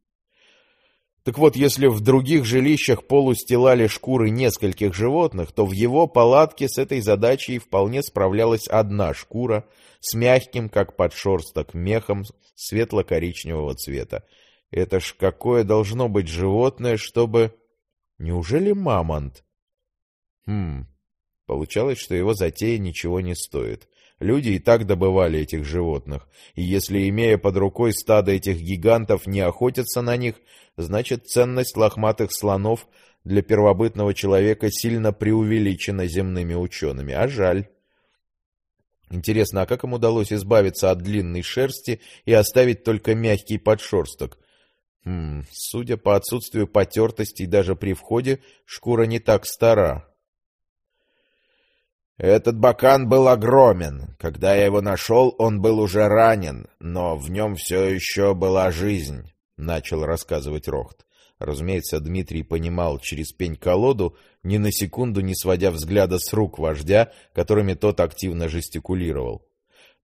B: Так вот, если в других жилищах Пол устилали шкуры нескольких животных, то в его палатке с этой задачей вполне справлялась одна шкура с мягким, как подшерсток, мехом светло-коричневого цвета. Это ж какое должно быть животное, чтобы... Неужели мамонт? Хм, получалось, что его затея ничего не стоит. Люди и так добывали этих животных, и если, имея под рукой стадо этих гигантов, не охотятся на них, значит ценность лохматых слонов для первобытного человека сильно преувеличена земными учеными. А жаль. Интересно, а как им удалось избавиться от длинной шерсти и оставить только мягкий подшерсток? Хм, судя по отсутствию потертостей даже при входе, шкура не так стара.
A: Этот бакан был огромен. Когда я его нашел, он был уже ранен, но в нем все еще была жизнь, — начал рассказывать Рохт. Разумеется, Дмитрий понимал через пень-колоду, ни на секунду не сводя взгляда с рук вождя, которыми тот активно жестикулировал.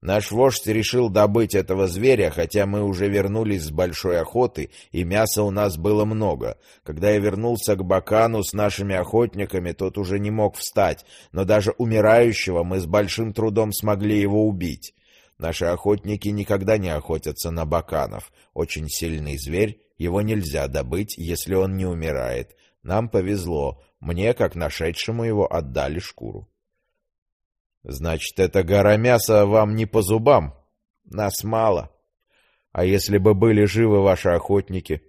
A: Наш вождь решил добыть этого зверя, хотя мы уже вернулись с большой охоты, и мяса у нас было много. Когда я вернулся к Бакану с нашими охотниками, тот уже не мог встать, но даже умирающего мы с большим трудом смогли его убить. Наши охотники никогда не охотятся на Баканов. Очень сильный зверь, его нельзя добыть, если он не умирает. Нам повезло, мне, как нашедшему его, отдали шкуру.
B: Значит, эта гора мяса вам не по зубам?
A: Нас мало.
B: А если бы были живы ваши охотники?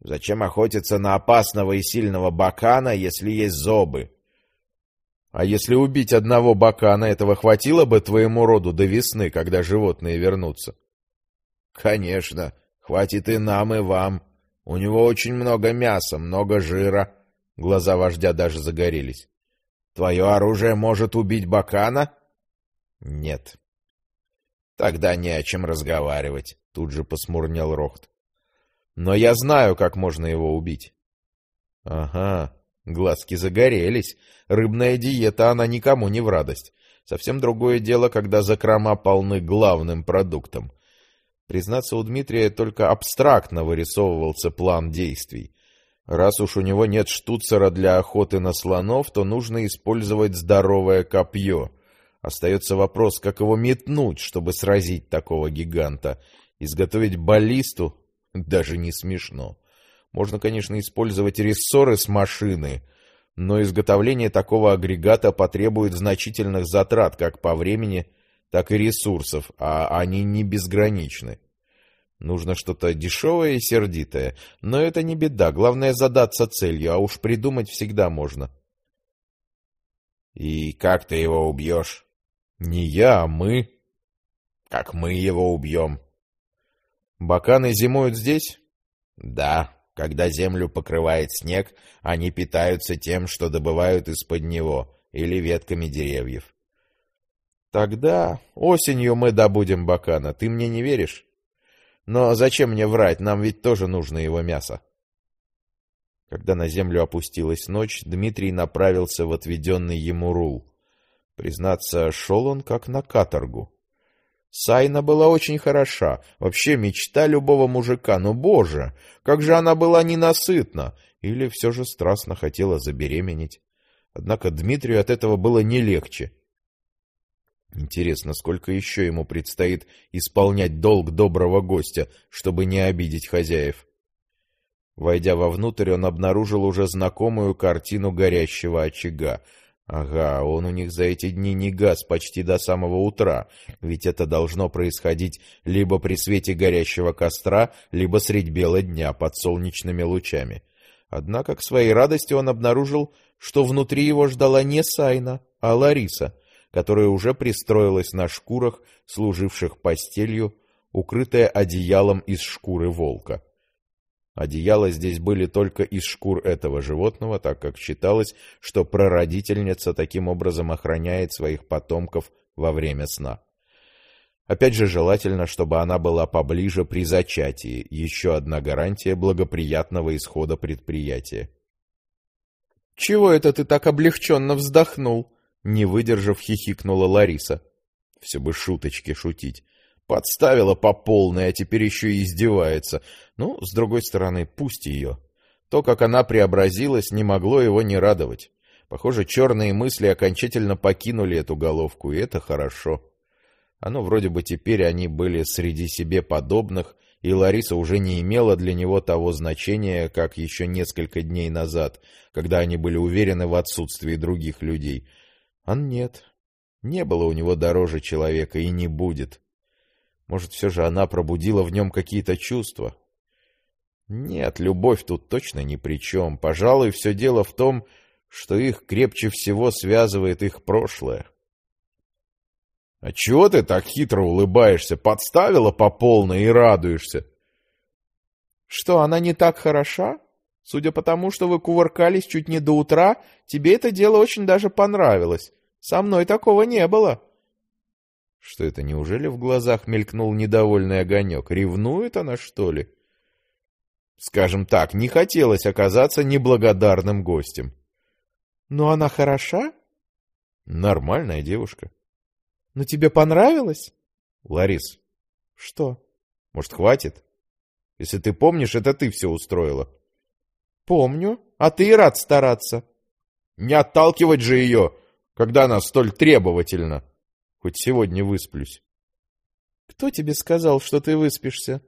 A: Зачем охотиться на опасного и сильного бакана, если есть зобы?
B: А если убить одного бакана, этого хватило бы твоему роду до весны, когда животные вернутся?
A: Конечно, хватит и нам, и вам. У него очень много мяса, много жира. Глаза вождя даже загорелись. Твое оружие может убить Бакана?
B: Нет.
A: Тогда не о чем разговаривать, тут же посмурнел Рохт.
B: Но я знаю, как можно его убить. Ага, глазки загорелись. Рыбная диета, она никому не в радость. Совсем другое дело, когда закрома полны главным продуктом. Признаться, у Дмитрия только абстрактно вырисовывался план действий. Раз уж у него нет штуцера для охоты на слонов, то нужно использовать здоровое копье. Остается вопрос, как его метнуть, чтобы сразить такого гиганта. Изготовить баллисту даже не смешно. Можно, конечно, использовать рессоры с машины, но изготовление такого агрегата потребует значительных затрат как по времени, так и ресурсов, а они не безграничны. Нужно что-то дешевое и сердитое. Но это не беда, главное задаться целью, а уж придумать всегда можно.
A: — И как ты его убьешь?
B: — Не я, а мы.
A: — Как мы его убьем?
B: — Баканы зимуют здесь?
A: — Да, когда землю покрывает снег, они питаются тем, что добывают из-под него, или ветками деревьев.
B: — Тогда осенью мы добудем бакана, ты мне не веришь? Но зачем мне врать, нам ведь тоже нужно его мясо. Когда на землю опустилась ночь, Дмитрий направился в отведенный ему рул. Признаться, шел он как на каторгу. Сайна была очень хороша, вообще мечта любого мужика, но, боже, как же она была ненасытна! Или все же страстно хотела забеременеть. Однако Дмитрию от этого было не легче. Интересно, сколько еще ему предстоит исполнять долг доброго гостя, чтобы не обидеть хозяев? Войдя вовнутрь, он обнаружил уже знакомую картину горящего очага. Ага, он у них за эти дни не газ почти до самого утра, ведь это должно происходить либо при свете горящего костра, либо средь бела дня под солнечными лучами. Однако к своей радости он обнаружил, что внутри его ждала не Сайна, а Лариса — которая уже пристроилась на шкурах, служивших постелью, укрытая одеялом из шкуры волка. Одеяла здесь были только из шкур этого животного, так как считалось, что прародительница таким образом охраняет своих потомков во время сна. Опять же, желательно, чтобы она была поближе при зачатии, еще одна гарантия благоприятного исхода предприятия. — Чего это ты так облегченно вздохнул? Не выдержав, хихикнула Лариса. Все бы шуточки шутить.
A: Подставила по полной, а теперь еще и издевается. Ну, с другой стороны, пусть ее. То, как она преобразилась, не могло его не радовать. Похоже, черные мысли окончательно покинули эту головку, и это хорошо. Оно вроде бы теперь они были среди себе подобных, и Лариса уже не имела для него того значения, как еще несколько дней назад, когда они были уверены в отсутствии других людей. А нет, не было у него дороже человека и не будет. Может, все же она пробудила в нем какие-то чувства? Нет, любовь тут точно ни при чем. Пожалуй, все дело в том, что их крепче всего связывает их прошлое. — А чего ты так хитро улыбаешься? Подставила по полной и радуешься.
B: — Что, она не так хороша? Судя по тому, что вы кувыркались чуть не до утра, тебе это дело очень даже понравилось. Со мной такого не было.
A: Что это, неужели в глазах мелькнул недовольный огонек? Ревнует она, что ли? Скажем так, не хотелось оказаться неблагодарным гостем.
B: Но она хороша?
A: Нормальная девушка.
B: Но тебе понравилось?
A: Ларис.
B: Что?
A: Может, хватит? Если ты помнишь, это ты все устроила.
B: Помню. А ты и рад стараться.
A: Не отталкивать же ее, когда она столь требовательна. Хоть сегодня высплюсь.
B: Кто тебе сказал, что ты выспишься?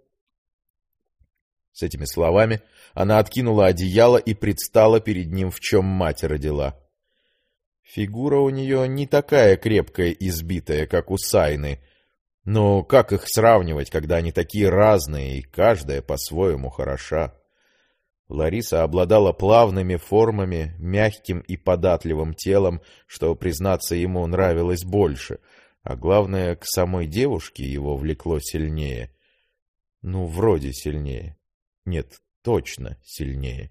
A: С этими словами она откинула одеяло и предстала перед ним, в чем мать родила. Фигура у нее не такая крепкая и сбитая, как у Сайны, но как их сравнивать, когда они такие разные, и каждая по-своему хороша? Лариса обладала плавными формами, мягким и податливым телом, что, признаться, ему нравилось больше, а главное, к самой девушке его влекло сильнее. Ну, вроде сильнее. Нет, точно сильнее.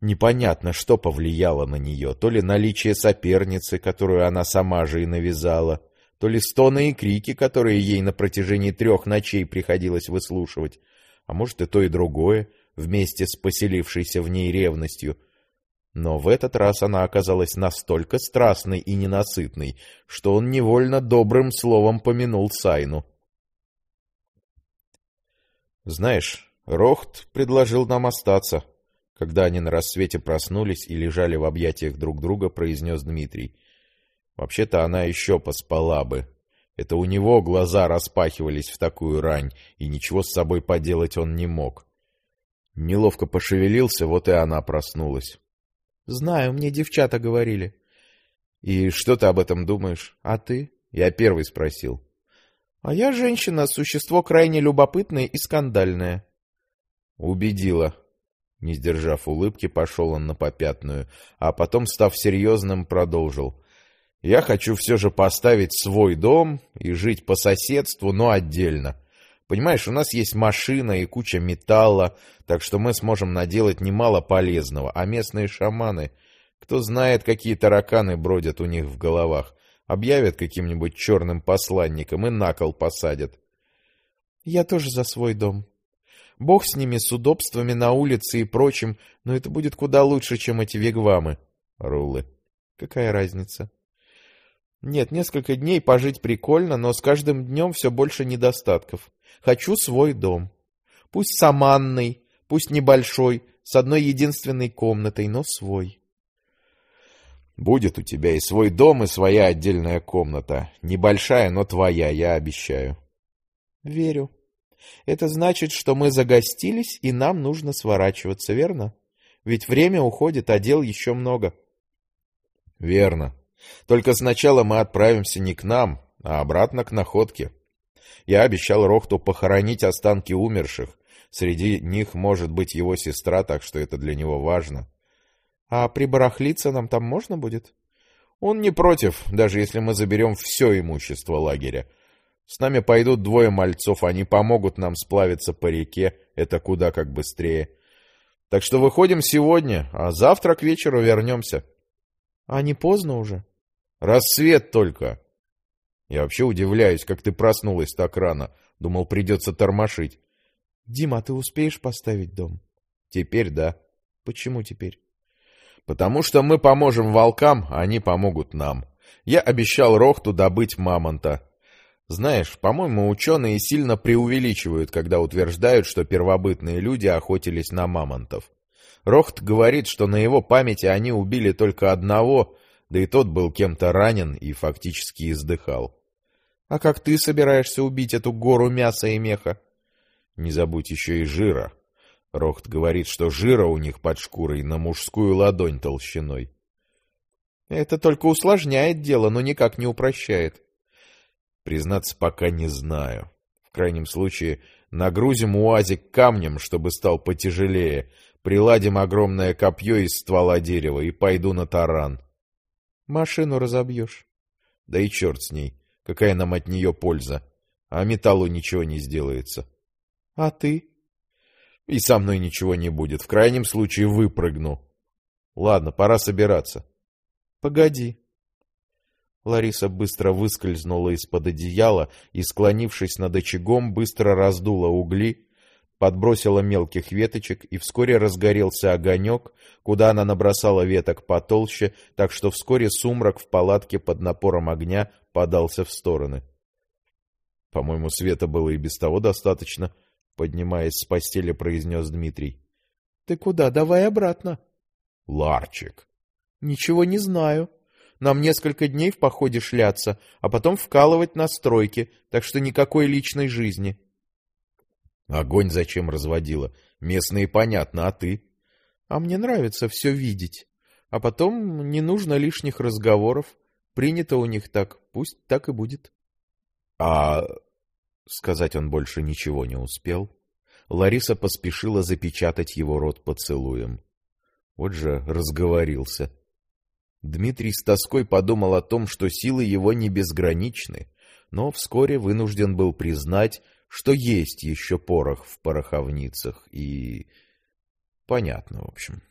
A: Непонятно, что повлияло на нее, то ли наличие соперницы, которую она сама же и навязала, то ли стоны и крики, которые ей на протяжении трех ночей приходилось выслушивать, а может и то и другое, вместе с поселившейся в ней ревностью. Но в этот раз она оказалась настолько страстной и ненасытной, что он невольно добрым словом помянул Сайну. «Знаешь, Рохт предложил нам остаться», когда они на рассвете проснулись и лежали в объятиях друг друга, произнес Дмитрий. Вообще-то она еще поспала бы. Это у него глаза распахивались в такую рань, и ничего с собой поделать он не мог. Неловко пошевелился, вот и она проснулась.
B: — Знаю, мне девчата говорили.
A: — И что ты об этом думаешь? А ты? Я первый спросил.
B: — А я женщина, существо крайне любопытное и скандальное.
A: — Убедила. Не сдержав улыбки, пошел он на попятную, а потом, став серьезным, продолжил. — Я хочу все же поставить свой дом и жить по соседству, но отдельно. Понимаешь, у нас есть машина и куча металла, так что мы сможем наделать немало полезного, а местные шаманы, кто знает, какие тараканы бродят у них в головах, объявят каким-нибудь черным посланником и на кол посадят.
B: Я тоже за свой дом. Бог с ними, с удобствами на улице и прочим, но это будет куда лучше, чем эти вигвамы.
A: Рулы.
B: Какая разница? Нет, несколько дней пожить прикольно, но с каждым днем все больше недостатков. Хочу свой дом. Пусть саманный, пусть небольшой, с одной единственной комнатой, но свой.
A: Будет у тебя и свой дом, и своя отдельная комната. Небольшая, но твоя, я обещаю.
B: Верю. Это значит, что мы загостились, и нам нужно сворачиваться, верно? Ведь время уходит, а дел еще много.
A: Верно. Только сначала мы отправимся не к нам, а обратно к находке. Я обещал Рохту похоронить останки умерших. Среди них может быть его сестра, так что это для него важно.
B: А прибарахлиться нам там можно будет?
A: Он не против, даже если мы заберем все имущество лагеря. С нами пойдут двое мальцов, они помогут нам сплавиться по реке, это куда как быстрее. Так что выходим сегодня, а завтра к вечеру вернемся.
B: А не поздно уже?
A: Рассвет только. Я вообще удивляюсь, как ты проснулась так рано. Думал, придется тормошить.
B: Дима, ты успеешь поставить дом?
A: Теперь да.
B: Почему теперь?
A: Потому что мы поможем волкам, а они помогут нам. Я обещал Рохту добыть мамонта. Знаешь, по-моему, ученые сильно преувеличивают, когда утверждают, что первобытные люди охотились на мамонтов. Рохт говорит, что на его памяти они убили только одного, да и тот был кем-то ранен и фактически издыхал.
B: А как ты собираешься убить эту гору мяса и меха?
A: Не забудь еще и жира. Рохт говорит, что жира у них под шкурой на мужскую ладонь толщиной.
B: Это только усложняет дело, но никак не упрощает.
A: Признаться, пока не знаю. В крайнем случае, нагрузим УАЗик камнем, чтобы стал потяжелее, приладим огромное копье из ствола дерева и пойду на таран.
B: Машину разобьешь.
A: Да и черт с ней. Какая нам от нее польза? А металлу ничего не сделается.
B: А ты?
A: И со мной ничего не будет. В крайнем случае выпрыгну. Ладно, пора собираться.
B: Погоди.
A: Лариса быстро выскользнула из-под одеяла и, склонившись над очагом, быстро раздула угли, подбросила мелких веточек, и вскоре разгорелся огонек, куда она набросала веток потолще, так что вскоре сумрак в палатке под напором огня подался в стороны. По-моему, света было и без того достаточно, поднимаясь с постели, произнес Дмитрий.
B: — Ты куда? Давай обратно.
A: — Ларчик.
B: — Ничего не знаю. Нам несколько дней в походе шляться, а потом вкалывать на стройке, так что никакой личной жизни.
A: Огонь зачем разводила? Местные понятно, а ты?
B: А мне нравится все видеть. А потом не нужно лишних разговоров. Принято у них так, пусть так и будет.
A: А... Сказать он больше ничего не успел. Лариса поспешила запечатать его рот поцелуем. Вот же разговорился. Дмитрий с тоской подумал о том, что силы его не безграничны, но вскоре вынужден был признать, что есть еще порох в пороховницах, и... Понятно, в общем.